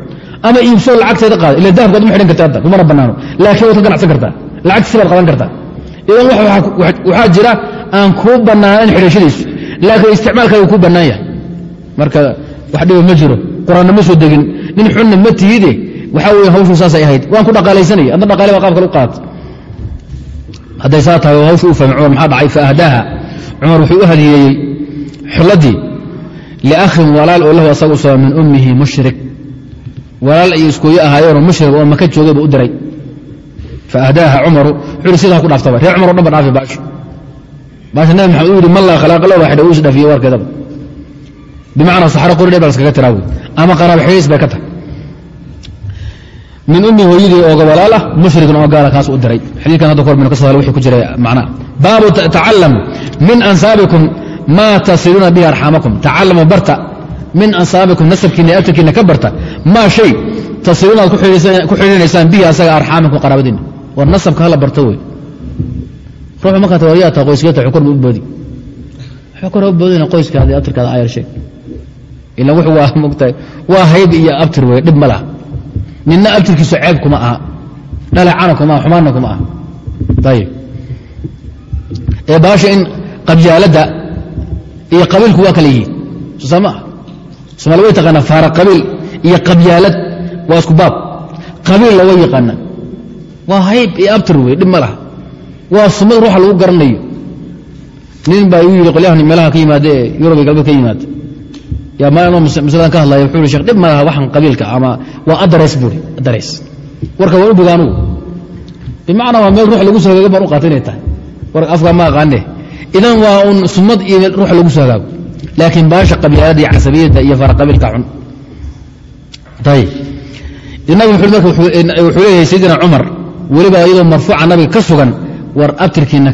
Speaker 1: Ama iibso lacagteeda qaada. Ila dahabkaad ma xidhan karta kumana bannaano laakiin waad ka ganacsan kartaa. Lacagtiisi baad qaban kartaa. Idan waxaa jira aan kuu bannaanan xidhashadiisu. Laakiin isticmaalkaaga kuu bannaan yahay marka wax dhiba ma jiro. Qur'aanna ma soo degin. Nin xunna ma tihide. Waxaa weye hawshuu saasay ahayd. Waan ku dhaqaalaysanaya adna dhaqaale baa qaab kale u qaata hadday saa tahay oo hawshu u fahmay cumar maxaa dhacay? Fa ahdaaha cumar wuxuu u hadiyeeyey xulladii. Liakhin walaal oo lahu asagu soo min ummihi mushrik. Walaal iyo iskooyo ahaayeenoo mushrik oo maka joogay buu u diray. Fa ahdaaha cumaru wuxuu sidaa ku dhaaftaba. Reer cumar o dhan ba dhaafi baasho baasha nabi maxamed uu yidhi man laa khalaaqa lahu xidha uu is dhaafiyey warkeedaba bimacnaa saxaro qori dheer baa laskaga tiraa wey ama qaraaba xidhiis bay ka tahay min ummi hooyadii ooga walaal ah mushrikun oo gaala kaas u diray xadiikan hadda kahor baynu ka soo hal wixii ku jiray macnaha baabu tacallamu min ansaabikum maa tasiluuna bihi arxaamakum tacallamu barta min ansaabikum nasabkiina iyo abtirkiina ka barta maa shay tasiluuna aad ku xidhiinaysaan bihi asaga arxaamakum qaraabadiina war nasabka hala barto wey ruuxu markaa tawaryaata qoyskeeta xukurma u boodi xukura u boodina iyo abtirkaada ayar sheeg ila wuxuu waa mogtahay waa hayb iyo abtir wey dhib ma laha. Nina abtirkiisu ceeb kuma aha dhalacana kuma aha xumaanna kuma aha. Ayib ee baasha in qabyaaladda iyo qabiilku waa kala yihiin soo ma ah somaali way taqaanaa faara qabiil iyo qabyaalad waa isku baab. Qabiilla way yaqaana waa hayb iyo abtir wey dhib ma waa sumad ruuxa lagu garanayo. Nin baa igu yidhi qolyahan meelaha ka yimaada ee yurub iyo galbeed ka yimaada maalin ka hadlaya wuxuu hi shekh dhib ma laha waxan u u ka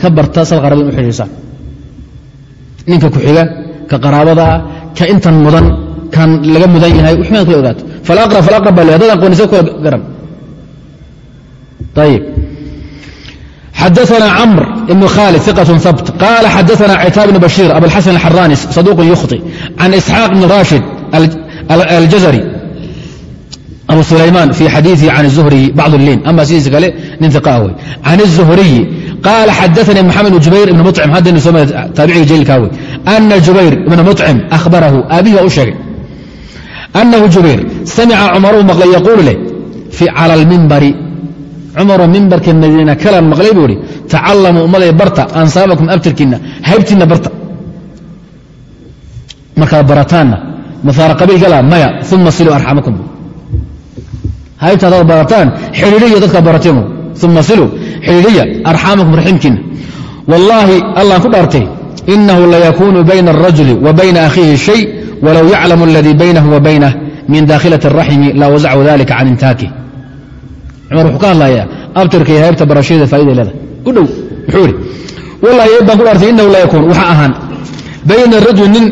Speaker 1: ka barta u ka intan mudan kan laga mudan yahay wxumaad kula ogaato falaqra falaqra baa le haddadan qoonisa kula garan ayib xadaثna cmr ibn khaalid ثiqة habt qala xadaثna citaab bn bashيir abuاlxasan الxarani صaduq yukhطi can isxaaq bn rashid aljazri abu sulayman fi xadiiثi can الzuhriyi bacd اlin ama sidiisa kale nin iqa wey can الzuhriyi qaala xadaثanii mxamed bn jubayr ibn muطcim haddaynu soo taabiciga jaylkaa wey ana jubayr ibn muطcim ahbarahu aabihi baa u sheegay anahu jubayr samica cumaruu maqlay yaquulu leh cala اlmimbari cumaroo mimbarka madiina kalan maqlay buu ihi tacalamuu ummaday barta ansaabakum abtirkiinna haybtiinna barta markaad barataanna mafaara qabiilkala maya uma siluu arxamakum haybta hadaad barataan xidhiidhiya dadkaa barateen uma siluu xidhiidhiya arxaamakum raximkiinna wallaahi allaan ku dhaartay inahu layakuunu bayna alrajuli wa bayna akhiihi shay walow yaclamu aladii baynahu wa baynah min daakhilati araximi la wasacu dalika can intaakih cumar wuxuu ka hadlayaa abtirka iyo haybta barashadeeda faa'iday leedahay u dhow muxuu idhi wallahi eeb baan ku dhaartay inahu la yakuun waxa ahaan bayna rajul nin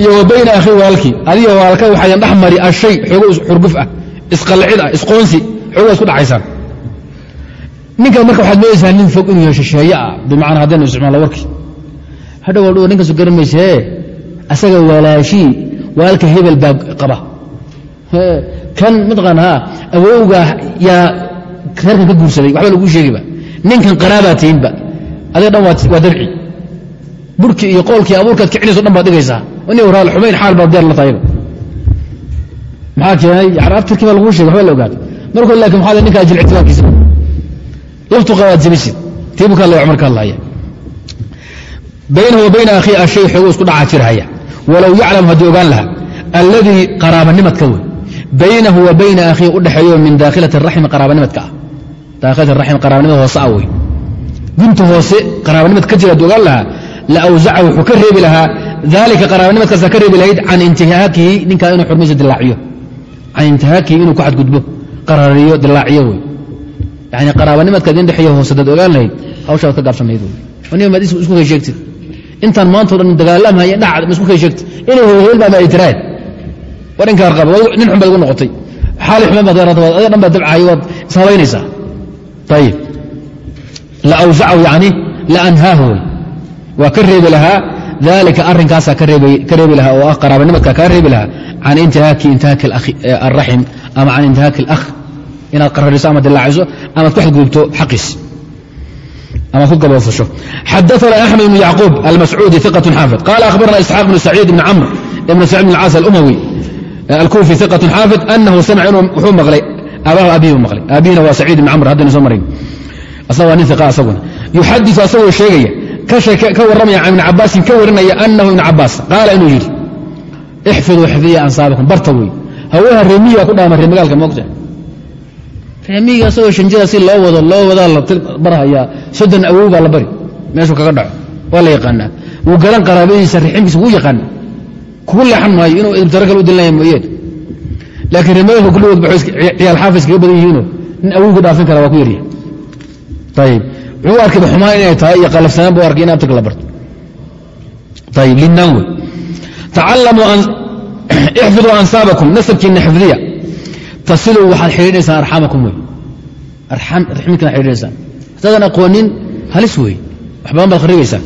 Speaker 1: iyo wa bayna akhii walaalkii adiga walaalka waxayan dhex mari ashay xoogo xurguf ah isqallacid ah isqoonsi xoogaa isku dhacaysaan ninkan marka waxaad moodaysaa nin fog inuu yahay shisheeye ah bimacnaa haddaynu isticmaalo warkii hadhow hadhow ninkaasu garan maysee asaga walaashii walaalka hebel baa qaba. Kan mataqaan ha awowga yaa reerkan ka guursaday waxba laguu sheegiba. Ninkan qaraabaa tihinba adiga dhan waa dabci. Burkii iyo qoolkii abuurkaad kicinayso dhan baad dhigaysaa. Nin waraal xumayn xaal baad deer la tahayba maxaa keenay yani abtirkii baa laguu shegay waxba la ogaato markoo laakin maxaa ninka ajil laftu qabaad jemisid tiibu ka hadlaya cumar ka hadlaya baynahu wa bayna akhihi ashay xoogo isku dhacaa jirhaya walow yaclam haddii ogaan lahaa alladii qaraabanimadka wey baynahu wa bayna akhiihi u dhexeeyo min daakhilati raxmi qaraabanimadka ah. Daakhilat raxmi qaraabanimada hoose ah wey gunta hoose qaraabanimad ka jira haddii ogaan lahaa la awsaca wuxuu ka reebi lahaa daalika qaraabanimadkaasa ka reebi lahayd can intihaakihi ninkaa inuu xurmaysa dilaaciyo can intihaakihi inuu ku xadgudbo qarariyo dilaaciyo wey yani qaraabanimadkaad in dhexeeyo hoose dad ogaan lahayd hawshaad ka gaabsanayd wey nin maad isku kay sheegtid. Intaan maantao dhan dagaalamhaya dhac ma isku kay sheegtid. Inuu howheel baa ma ay tiraan war inkaar qaba nin xun baad ugu noqotay. Xaali xumaan baad gaarata adiga dhan baad dabcahay waad ishabaynaysaa ayib la awsacahu yani la anhaahu. Wey waa ka reebi lahaa dalika arrinkaasaa ka reebi lahaa oo ah qaraabanimadka kaa reebi lahaa. Can intihaaki intihaaki araxim ama can intihaaki alakh inaad qarariso ama dilaaciso amaad ku xadgudubto xaqiis amaad ku gaboofasho. Xadaana axmed ibn yacquub almascuudi iqat xaafid. Qala akhbarana isxaaq bn saciid bn camr ibn sacid bn caas alumawi alkuufi iqat xaafid anahu samica inuu wuxuu maqlay abaahu abihi u maqlay. Aabihina waa saciid ibn camr haddaynu soo marayn asna waa nin iqa asaguna. Yuxadiu asagoo sheegaya ka warramaya can ibni cabaasin ka warinaya anahu ibn cabaas qaala inuu yidhi ixfiduu xifdiya ansaabakum barta wey hawaha reemiya ku dhaama reemagaalka moogta reemiga asagoo shanjada si loo wado loo wadaa la barhayaa soddon awow baa la bari. Meeshuu kaga dhaco. Waa la yaqaanaa. Wuu garan qaraabadiisa riximkiisa wuu yaqaana kugu leexan maayo inuu ibtaro kale u dilnaya mooyeen. Laakiin remeelka kulligood ba ciyaal xaafis kaga badan yihiino nin awowga dhaafin kara waa ku yaryahay. Ayib wuxuu arkayba xumaan inay tahay iyo qalafsanaan bu arkay in abtirka la barto. Ayib linnaan wey. Tacalamuu ixfiduu ansaabakum nasabkiina xifdiya tasiluu waxaad xidhiidhaysaan arxaamakum wey raxmidkana xidhiidhaysaan haddaadan aqoonin halis wey wax badan baad kharibaysaa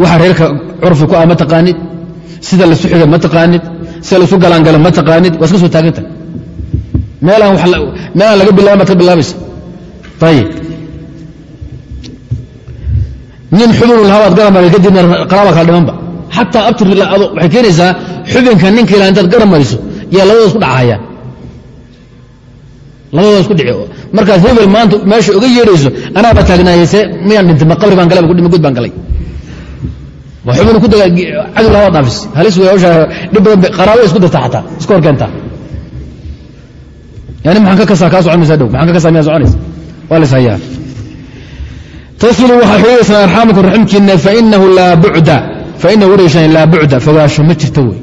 Speaker 1: waxa reerka curfi ku ah ma taqaanid. Sida lasu xiga ma taqaanid. Sida lasu galaangalo ma taqaanid. Waa iska soo taaganta meelaan laga bilaban baad ka bilaabaysa ayib nin xubinu lahabaad garamari kadibna qaraaba kala dhimanba. Xataa abtir waxay keenaysaa xubinka ninka ilaa intaad garan yaa labadooda isku dhacahayaan labadooda isku hebel maanta meesha oga yeedhayso anaaba taagnaayse miyaan dhintay? Ma qabri baan galay god baan galay. Waa xubinu ku daga cadow lahabaad dhaafis. Halis wey hawshaa dhib badan qaraabada isku darta xataa iska hor yani maxaan ka kasaa kaa soconaysaa dhow? Maxaan ka kasaa miyaa soconaysa? Waa la is hayaa tasiluu waxaad xidhiidhaysaan arxaamakum raximkiina fainahu laa bucda fainahu wareyshaan laa bucda fogaasho ma jirto wey.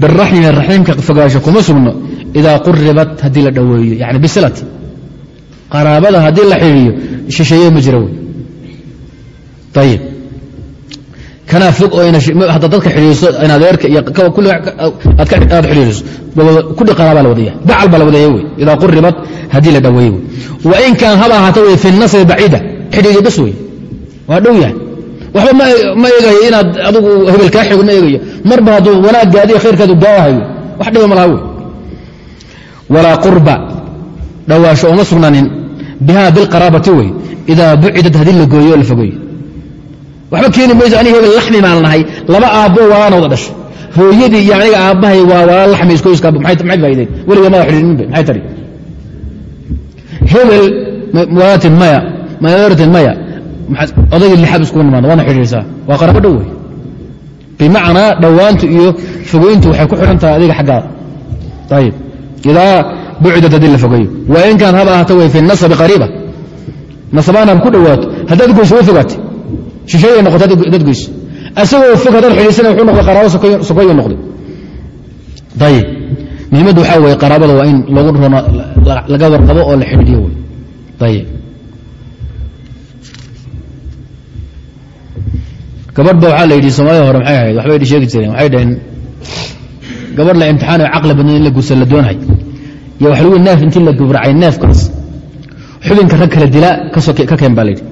Speaker 1: Biraximi raxiimka fogaasho kuma sugno idaa quribat haddii la dhoweeyo yani bisilati qaraabada haddii la xidhiiyo shisheeye ma jiro wey ayib kanaa fog oo hadda dadka xidhiiso in adeerka iyo aad xidhiiriso kudhi qaraabaa la wadaya dacal baa la wadaya wey idaa quribat haddii la dhoweeyo wey wain kaan haba ahaato wey fi nasri baciida xidhiidyo bas wey waa dhow yahay waxba ma eegayo inaad adigu hebel kaa xigo ma eegayo marba hadduu wanaaggaadiyo khayrkaadu gaawahayo wax dhiba ma laha wey walaa qurba dhowaasho ooma sugnaanin biha bilqaraabati wey idaa bucidat haddii la gooyo oo la fogeeyo waxba keeni mayso aniga hebel laxmi baan nahay laba aabbo waana wada dhasho hooyadii iyo aniga aabbahay waa wala laxmi isko iska maxay faa'ideen weliga mada xidhiidninbe maxay tari? Hebel walaatin maya mayortin maya odagii lixaad iskugu nimaada waana xidhiirsaa waa qaraabo dhow wey. Bimacnaa dhowaantu iyo fogeyntu waxay ku xidhan tahay adiga xaggaada. Ayib idaa bucidat haddii la fogeeyo wain kaan haba ahata wey fi nasabi qariiba nasabaanab ku dhowaato haddaad goyso way fogaatay shisheeyay noqotay dad goyso asagoo fog haddaad xidhiirsana wuxuu noqday qaraabo sokoyo noqday ayib muhiimaddu waxaa weeye qaraabada waa in lagu rono laga warqabo oo la xidhiidhiyo wey ayib gabadhba waxaa la yidhi soomaalida hore maxay ahayd waxbay sheegi jireen waxay dhaheen gabadh la imtixaanayo caqli badna in la guursa la doonhay iyo waxa lagu neef intii la gowracay neefkaas xubinka rag kala dila ka keen baa layidhi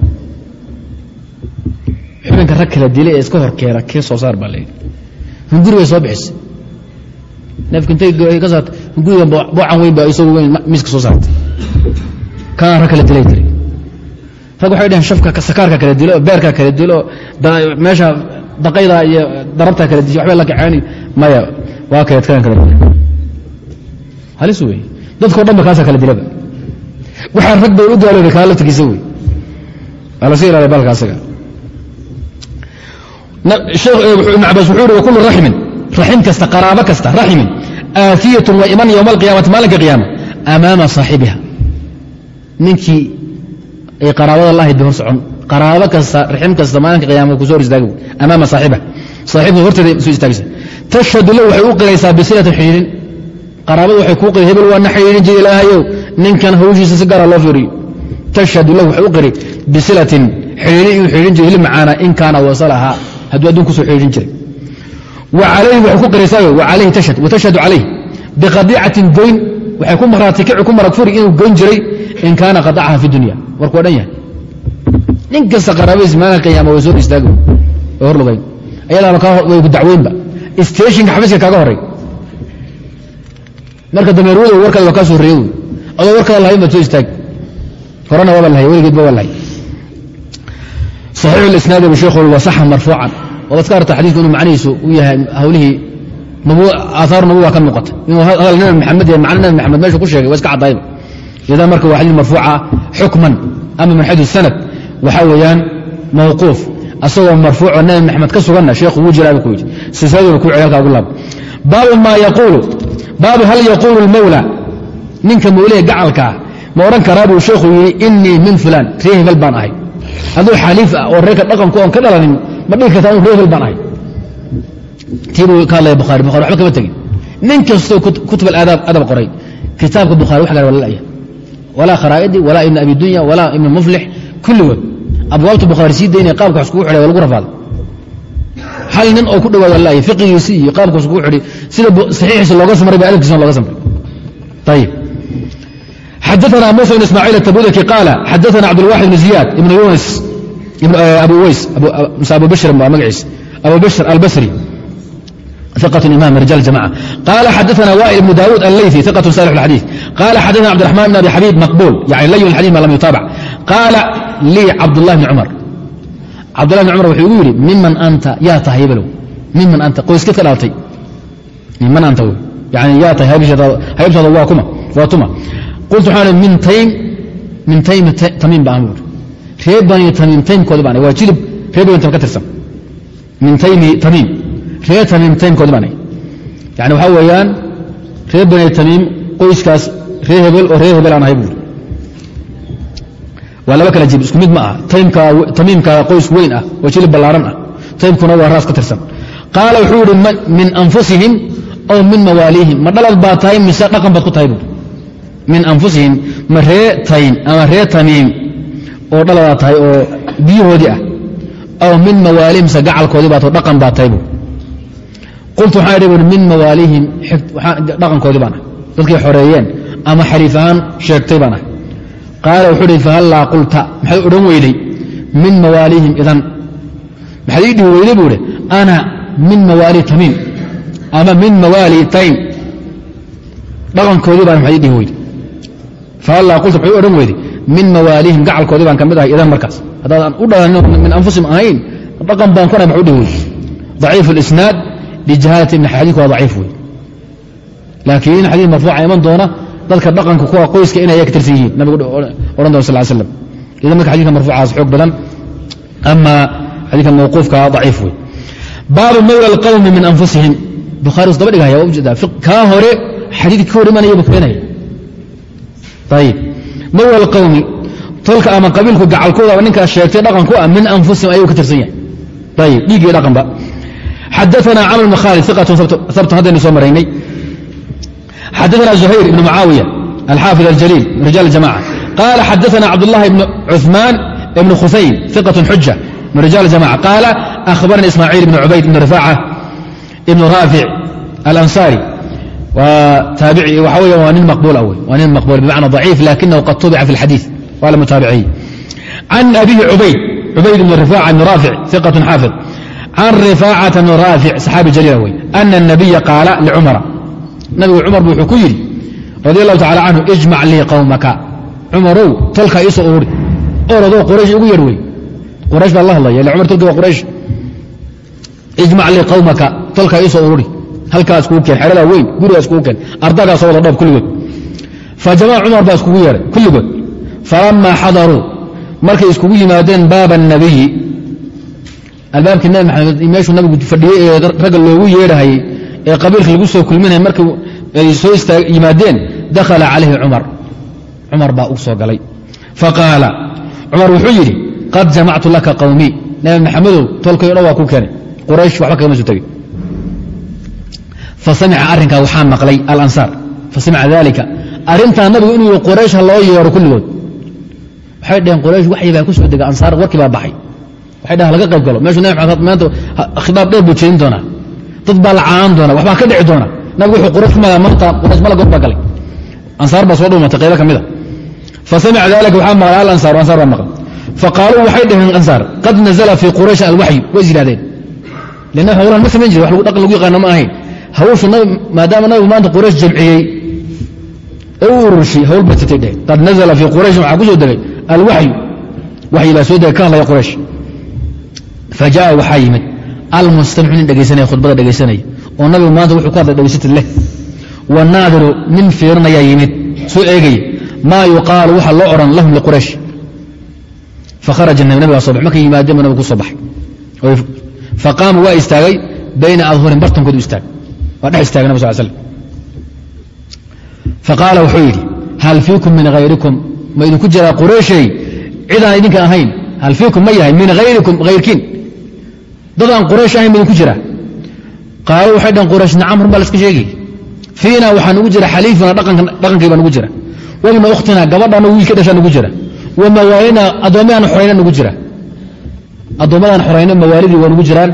Speaker 1: xubinka rag kala dila ee iska hor keena kee soo saar baa layidhi hungurigay soo bixisay neefka intay ka saart hunguriga boocan weyn baa isagu weyn miiska soo saartay. Kana rag kala dilay tiri. Rag waxay dhaheen shafka sakaarka kala dilo beerka kala dilo meesha daqayda iyo darabta kala disho waxbay la kaceeni maya waa kaydkaan kala dila halis wey dadkao dhan ba kaasa kala dilaba. Waxaa rag bay u gaaloobay kaa laftigiisa wey waa la sii ilaalay balka asaga. Ibn cabaas wuxuu ihi wakulu raximin. Raxim kasta qaraabo kasta raximin. Aafiyatun waa iman yowma alqiyaamati maalinka qiyaama amaama saaxibiha. Ninkii ay qaraabada lahayd bay hor socon qaraabo kasta raxim kasta maalinka qiyama ku so hor istaaga amaama saaxiba saaxibka horteeda soo istaagaysa tashhadu lahu waxay u qiraysaa bisilatin xidhiidhin qaraabadu waxay kuu qiri hebel waana xidhiidhin jira ilaahayow. Ninkan hawshiisa si gaara loo fiiriyo. Tashhadu waxay u qiri bisilatin xidhiidhin inuu xidhiidhin jiray hilib macaana in kaana wasalahaa hadduu adduun ku soo xidhiidhin jiray. Wa calayhi waxay ku qiraysaa wa calayhi tashhad wa tashhadu calayh biqadiicatin goyn waxay ku maraati kici ku marag furi inuu goyn jiray in kaana qadacaha fi dunya. Warku waa yahay. Nin kasta qaraabadiis maalinka qiyaama way soo istaagi way hor lugayn. Ayadaaba way ku dacweynba steshinka xafiiska kaaga horey marka dameerwada warkaada waa kaa soo wey adoo warkaada lahayn baad soo istaagi horena waaba lahay weligeedba waa lahay. صaxiix اlisnaadi bu sheekhu wasaxa marfuucan. Waad ka arta xadiiku inuu macnihiisu u yahay hawlihii aaaar nabuwa ka muuqata inuu hadal nabi maxamed yahay macna nabi maxamed meeshu ku sheegay waa iska caddayba idan marka waa xadiis marfuuca xukman ama min xadiis sanad. Waxaa weeyaan mawquuf asagoo marfuucoo nabi maxamed ka suganna sheekhu wuu jiraa bu ku yidhi baabu hal yaquulu اlmawla ninka mawliha gacalkaa ma odhan karaa buu sheekhu yidhi inii min fulaan ree hebel baan ahay. Aduu xaliif ah oo reerka dhaqanku oon ka dhalanin ma dhigi karta anu ree hebel baan ahay. Tii buu ka hadlaya bukhaari bukhari waxba kama tegin. Nin kastoo kutub aadab qoray. Kitaabka bukhari wax gaar waa lalaya walaa kharaa'idi walaa ibn abi dunya walaa ibn muflix kulligood abwaabta bukhaari sii daynaya qaabka wax iskugu xidhay waa lagu hal nin oo ku dhawaad walahi igiisi iyo qaabkuus ku ii sida aiiiisa looga samray ba alkiisna loga samray xadaana musa bn ismaaciil atabudaki qaala xadaana cabdulwaxid bn ziyaad ibn yunis eh, abu weys mse abu bashir baa magaciis abu bashir albasri imam rijal jam qaala xadaana wail bnu daawuud allayثi iqatu salix اxadii qaala xadaana cabdiرaحman bn abi xabiib maqbuul yani layn اxadii ma lam yutaabac. Qaala lii cabdالlah bni cumar cabdullah bn cumar wuxuu igu yidhi miman anta yaa tahay heblow miman anta? Qoyska ka dhaartay miman anta yani yaa tahay haybtaada waa tuma. Qultu waxaan ihi min taym min taymi tamiim baan buuri reer bani tamiim taymkoodi baan waa jilib. Reer bani tamiim ka tirsan. Min taymi tamiim reer tamiim taymkoodi baan yani waxaa weeyaan reer bani tamiim qoyskaas reer hebel oo reer hebel aan ahay buuri waa laba kala jib isku mid ma aha. Tamiimka qoys weyn ah oo jilib ballaaran ah. Taymkuna waa raas ka tirsan. Qaala wuxuu yihi min anfusihim aw min mawaaliihim. Ma dhalad baa tahay mise dhaqan baad ku tahay buuri min anfusihim ma ree taym ama ree tamiim oo dhaladaa tahay oo biyahoodii ah. Aw min mawaalihim se gacalkoodii baa tao dhaqan baa tahaybu qultu waxaan idhi buui min mawaalihim dhaqankoodii baan ah. Dadkay xoreeyeen ama xariif ahaan sheegtay baan ah qaala wuxuu ihi fahallaa qulta. Maxaad odhan weyday? Min mawaalihim idan. Maxaad ii dhihi weyday buu idhi ana min mawaali tamiim. Ama min mawaali taym dhaqankoodii baan maxaad ii dhihi weyday? Faallaa qulta. Maxuu odhan weyday? Min mawaalihim. Gacalkoodii baan ka mid ahay idan markaas. Haddaadan u dhalan min anfusihim ahayn dhaqan baan ku nahay dhihi weyday? Daciif اlisnaad lijahaalati ibn xadiidku waa daciif wey laakiin xadiid marfuuca iman doona dadka dhaqanka kuwa qoyska inay ya ka tirsan yihiin nabigu odhan doon sal l slam idan marka xadidka marfuucaas xoog badan ama xadiidka mawquufka daciif wey baabu mawla alqawmi min anfusihim. Bukharis daba dhigahaya waa u jeedaa kaa hore xadiidka ka hor imanaya buu keenaya ayib mawla alqawmi tolka ama qabiilku gacalkooda ninkaa sheegtay dhaqan ku ah min anfusihim ayuu ka tirsan yahay. Ayib dhiig iyo dhaqanba. Xadaana camr bn iqatun sabtan haddaynu soo maraynay xadaثna زhayr ibn mucaawiya alxaafiظ aljaliil min rijaal اjamaca qaala xadaثna cabdالlahi ibn cuثmaan ibn khusayn iqaة xuja min rijaal jamaca qaala ahbarani ismaaciil ibn cubayd ibn rifaaca ibn raafic alansaari waxa weya waa nin maqbuul wey waa nin maqbuul bimacna ضaciif lakinahu qad tubica fi اlxadiiث waa la mutaabiciye can abihi cubayd cubayd ibn rifaaca ibn raafic iqaة xaafiظ can rifaacata ibn raafic صaxaabi jaliila wey ana الnabiya qaala licumara nabigu cumar wuxuu ku yidhi radi allahu tacala canhu ijmac lii qowmaka cumarow tolka iisoo ururi orodoo quraysh ugu yeedh wey quraysh baa la hadlaya ila cumar tolki waa quraysh. Ijmac lii qowmaka tolka iisoo ururi halkaas kugu keen xeradaa weyn gurigaas kugu keen. Ardagaasoo wada dhoob kulligood. Fajamaca cumar baa iskugu yeedhay kulligood. Falamaa xadaruu markay iskugu yimaadeen baaba الnabiyi albaabkii nabi maxamed meeshuu nabigu fadhiyey ee ragga loogu yeedhahayey ee qabiilka lagu soo kulminaya markay ay soo yimaadeen dakhala calayhi cumar. Cumar baa u soo galay. Faqaala cumar wuxuu yidhi qad jamactu laka qawmii nabi maxamedow tolkayo dhan waa kuu keenay. Quraysh waxba kagama soo tegey fasamica arrinkaa waxaa maqlay alansaar. Fasamica dalika arrintaa nabigu inuu yihi quraysh ha loo yeedho kulligood. Waxay dhaheen quraysh waxyi baa ku soo dega ansaar warkii baa baxay. Waxay dhahan laga qayb galo. Meeshuu nabi maxamed maanta khitaab dheer buu jeedin doonaa dad baa la caanaan doona waxbaa ka dhici doona. Nabigu wuxuu magaa maanta quraysh malagood baa galay. Ansaar baa soo dhuumatay qaybo ka mida fasamica dalika waxaa maqlay alansaar ansaar baa maqlay. Faqaaluu waxay dhaheen ansaar qad nazala fii quraysh alwaxyu way is yidhahdeen lanna howlan ma samayn jire wax lagu dhaqan lagu yaqaano ma ahayn. Hawshu maadaama nabigu maanta quraysh jamciyey ee u ururshay hawl badsatay dheh qad nazala fii quraysh waxaa ku soo degay alwaxyu waxyi baa soo degay ka hadlaya quraysh. Fajaءa waxaa yimid almustamicu nin dhegaysanaya khudbada dhegaysanaya oo nabigu maanta wuxuu ku hadlay dhegaysatid leh. Wanaadiru nin fiirinayaa yimid. Soo eegaya maa yuqaalu waxa loo odhan lahum liquraysh fakharaja nabi nabigaa so bax. Markay yimaadeen bu nabigu ku soo baxay. Faqaama waa istaagay bayna adhurin bartankoodu istaag waa dhex istaagay nabig sal slam faqaala wuxuu yidhi hal fiikum min hayrikum ma idinku jiraa qurayshay cidaan idinka ahayn. Hal fiikum ma yahay min hayrikum hayrkiin dad aan quraysh ahayn ma idinku jiraa qaalu waxay dhahen quraysh nacam run baa la iska sheegi fiina waxaa nugu jira xaliifuna dhaqankii baa nugu jira. Wabna ukhtina gabadhana wiilka dhashaa nugu jira. Wa mawaalina addoommadaana xorayna nugu jira. Addoommadaan xorayna mawaalidii waa nugu jiraan.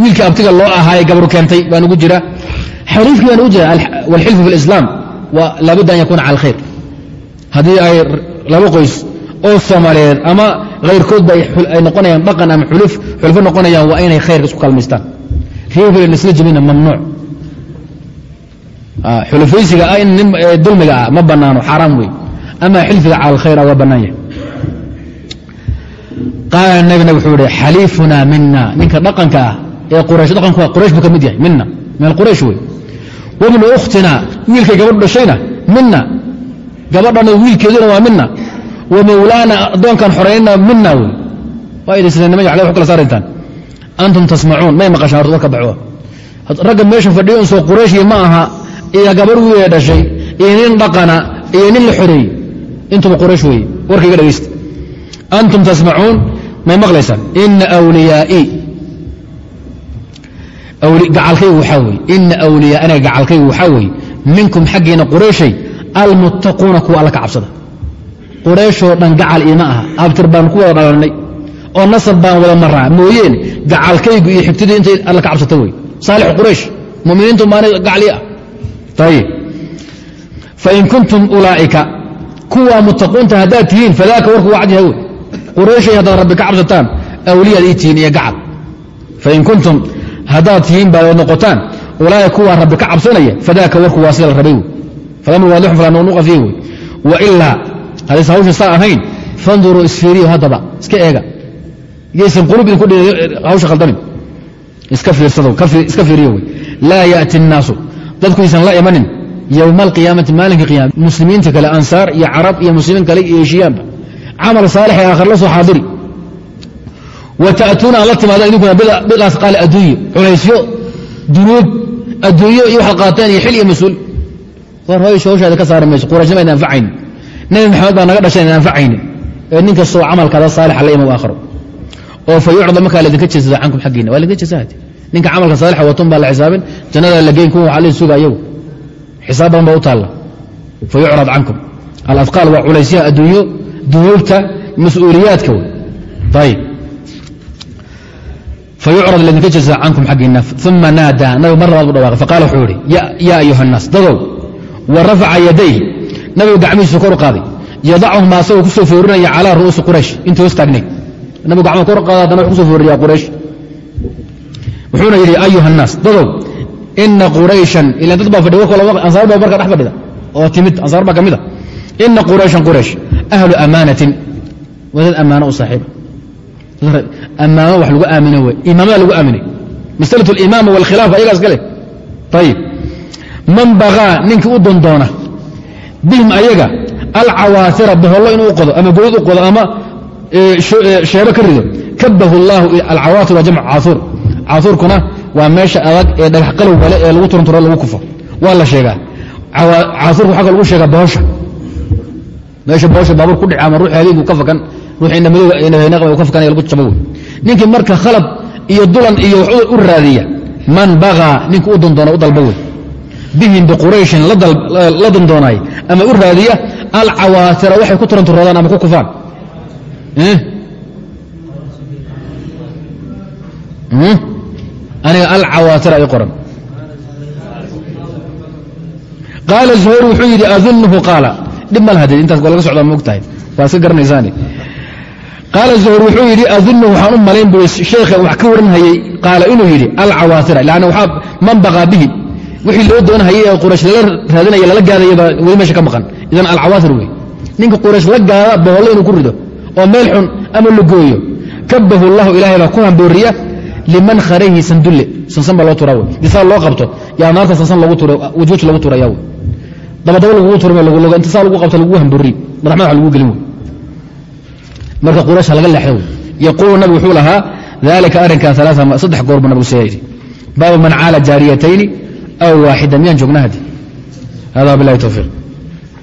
Speaker 1: Wiilka abtiga loo ahaaye gabru keentay baa nugu jira. Xaliifkii baa nugu jira walxilfu fi lislaam waa laabudda an yakuuna cala haddii ay laba qoys oo soomaaliyeed ama hayrkoodba ay noqonayaan dhaqan ama xulfo noqonayaan waa inay khayrka isku kalmaystaan reebel isla jebina mamnuuc. Xulufaysiga dulmiga ah ma banaano xaaraam wey ama xilfiga cala alkhayra waa bannaan yahay. Qaala nabina wuxuu ihi xaliifunaa mina ninka dhaqanka ah ee quraysh dhaqanku waa quraysh buu ka mid yahay mina min alquraysh wey wabnu ukhtina wiilkay gabadhu dhashayna mina gabadhana wiilkeeduna waa mina wa mawlaana addoonkan xoreynna mina wey antum tasmacuun may maqashaan horta warka baxo. Ragga meesha fadhiyo unsoo qurayshii ma aha iyo gabadh wiilee dhashay iyo nin dhaqana iyo nin la xoreeyey intuba quraysh weeye warkayga dhegaysta antum tasmacuun may maqlaysaan. Ina wliyaai gacalkaygu waxaa weye ina awliyaa aniga gacalkaygu waxaa weeye minkum xaggiina qurayshay almuttaquuna kuwa alla ka cabsada qurayshoo dhan gacal iima aha. Abtir baan ku wada dhalanay. Oo nasab baan wada maraa mooyeene gacalkaygu iyo xigtidii intay alla ka cabsata wey. Saalix quraysh muminiintu maana gacli ah ayib fain kuntum ulaa'ika kuwa muttaquunta haddaad tihiin fadaaka warku waa cadyaha wey qurayshay haddaad rabbi ka cabsataan awliyaad ii tihiin iyo gacal. Fain kuntum haddaad tihiin baad noqotaan ulaaika kuwaa rabbi ka cabsanaya fadaaka warku waa sida la rabay wey. Falamr waadixun falaa nuqnuqa fiih wey hadaysa hawsha saa ahayn fanduruu isfiiriyu haddaba iska eega. Yaysan qulub idinku hawsha khaldamin iska fiiriyo laa yati الnaasu dadku la imanin yowma alqiyaamati maalinka qiyama muslimiinta kale ansaar iyo carab iyo muslimiin kale iyo heshiyaanba camal saalix ee aakhar la soo xaadiri. Wa ta'tuuna la timaada idinkuna bilaas qaale adduunyo culaysyo dunuub adduunyo iyo waxaad qaateen iyo xil iyo mas'uul. War hooy hawshaada ka saari mayso quraashnima idin anfacayn nebi maxamed baa naga dhashay idin anfacaynin ee nin kastoo camalkaada saalixa la imaw aakhiro. Oo fa markaa laydinka jeesada cankum xaggiina. Waa laydinka jeesahati ninka camalka saalixa watun baa la xisaabin jannadaa la geyn kuwa waxaa la suga ayagu. Xisaab badan baa u taalla. Fa cankum. Alafqaal waa culaysyaha adduunyo dunuubta mas'uuliyaadka wey. Ayib fayucrad laydinka jeesa cankum xaggiina. Uma naadaa nabigu mar labaad bu dhawaaqay. Faqala wuxuu ihi yaa ayuha الnaas dadow wa rafaca yadayhi nabigu gacmihiisu kor u qaaday. Yadachumaa asagoo ku foorinaya calaa ru'uusi quraysh. Intii hoos taagnayd nabigu gacma kor qaada haddana wx ku soo quraysh. Wuxuuna yidhi ayuha annaas dadow ina qurayshan ilan dad baa fadhiya warka ansaar baa marka dhex fadhida. Oo timid ansaar baa ka mid a. Ina qurayshan quraysh ahlu amaanatin. Waa dad ammaano u saaxiiba ammaamo wax lagu aamino wey imaamada lagu aaminay. Masalatu alimaama walkhilaafa ayagaas kale ayib man bagaa ninkii u dondoona bihim ayaga alcawaasira bohollo inuu qodo ama godad u qodo ama sheebo ka rido kabahu اllahu alcawaatir waa jamc caauur caauurkuna waa meesha adag ee dhagax qalowga le ee lagu turanturo lagu kufo. Waa la sheegaa. Caauurka waxaa lagu sheegaa bohosha meesha bohosha baabuur ku dhici ama ruux habeenku ka fakan ruuxiina madowga ka fakanaya lagu jabo ninkii marka khalad iyo dulan iyo wax u raadiya man bagaa ninka u dondoona u dalba wey bihim biqurayshin la dandoonaay ama u raadiya alcawaatira waxay ku turanturoodaan ama ku kufaan. Aniga alcawaatira ay qoran. Qaala zuhayr wuxuu yidhi adunuhu qaala. Dhib ma lahadee intaas laga socdaa ma og waa iska garanaysaani qaala zuhayr wuxuu yidhi adunuhu waxaan u malayn bu sheekha wax ka waranhayey qaala inuu yidhi alcawaatira lanna man baqaa bihim wixii loo doonahayey ee quraysh lala raadinaya lala gaadayabaa weli meesha ka maqan. Idan alcawaatir wey. Ninka quraysh la gaada bohollo inuu ku rido oo meel xun ama la gooyo kabahu llahu ilaahay baa ku hambooriya liman kharayhi sandulle. Sansan baa loo turaa wey. Disaa loo qabto yaa naarta sansan logu tura wajwaj lagu turaya wey. Dabadaba lagugu turma intisaa lagu qabto lagu hamboriy madax madax lagu gelin wey. Marka quraysh laga leexdo wey. Yaquulu nabigu wuxuu lahaa dalika arrinkan alaa saddex goor buu nabigu baabu man caala jaariyatayni aw waaxida miyaan joognaa hadi hada bilahi towfiiq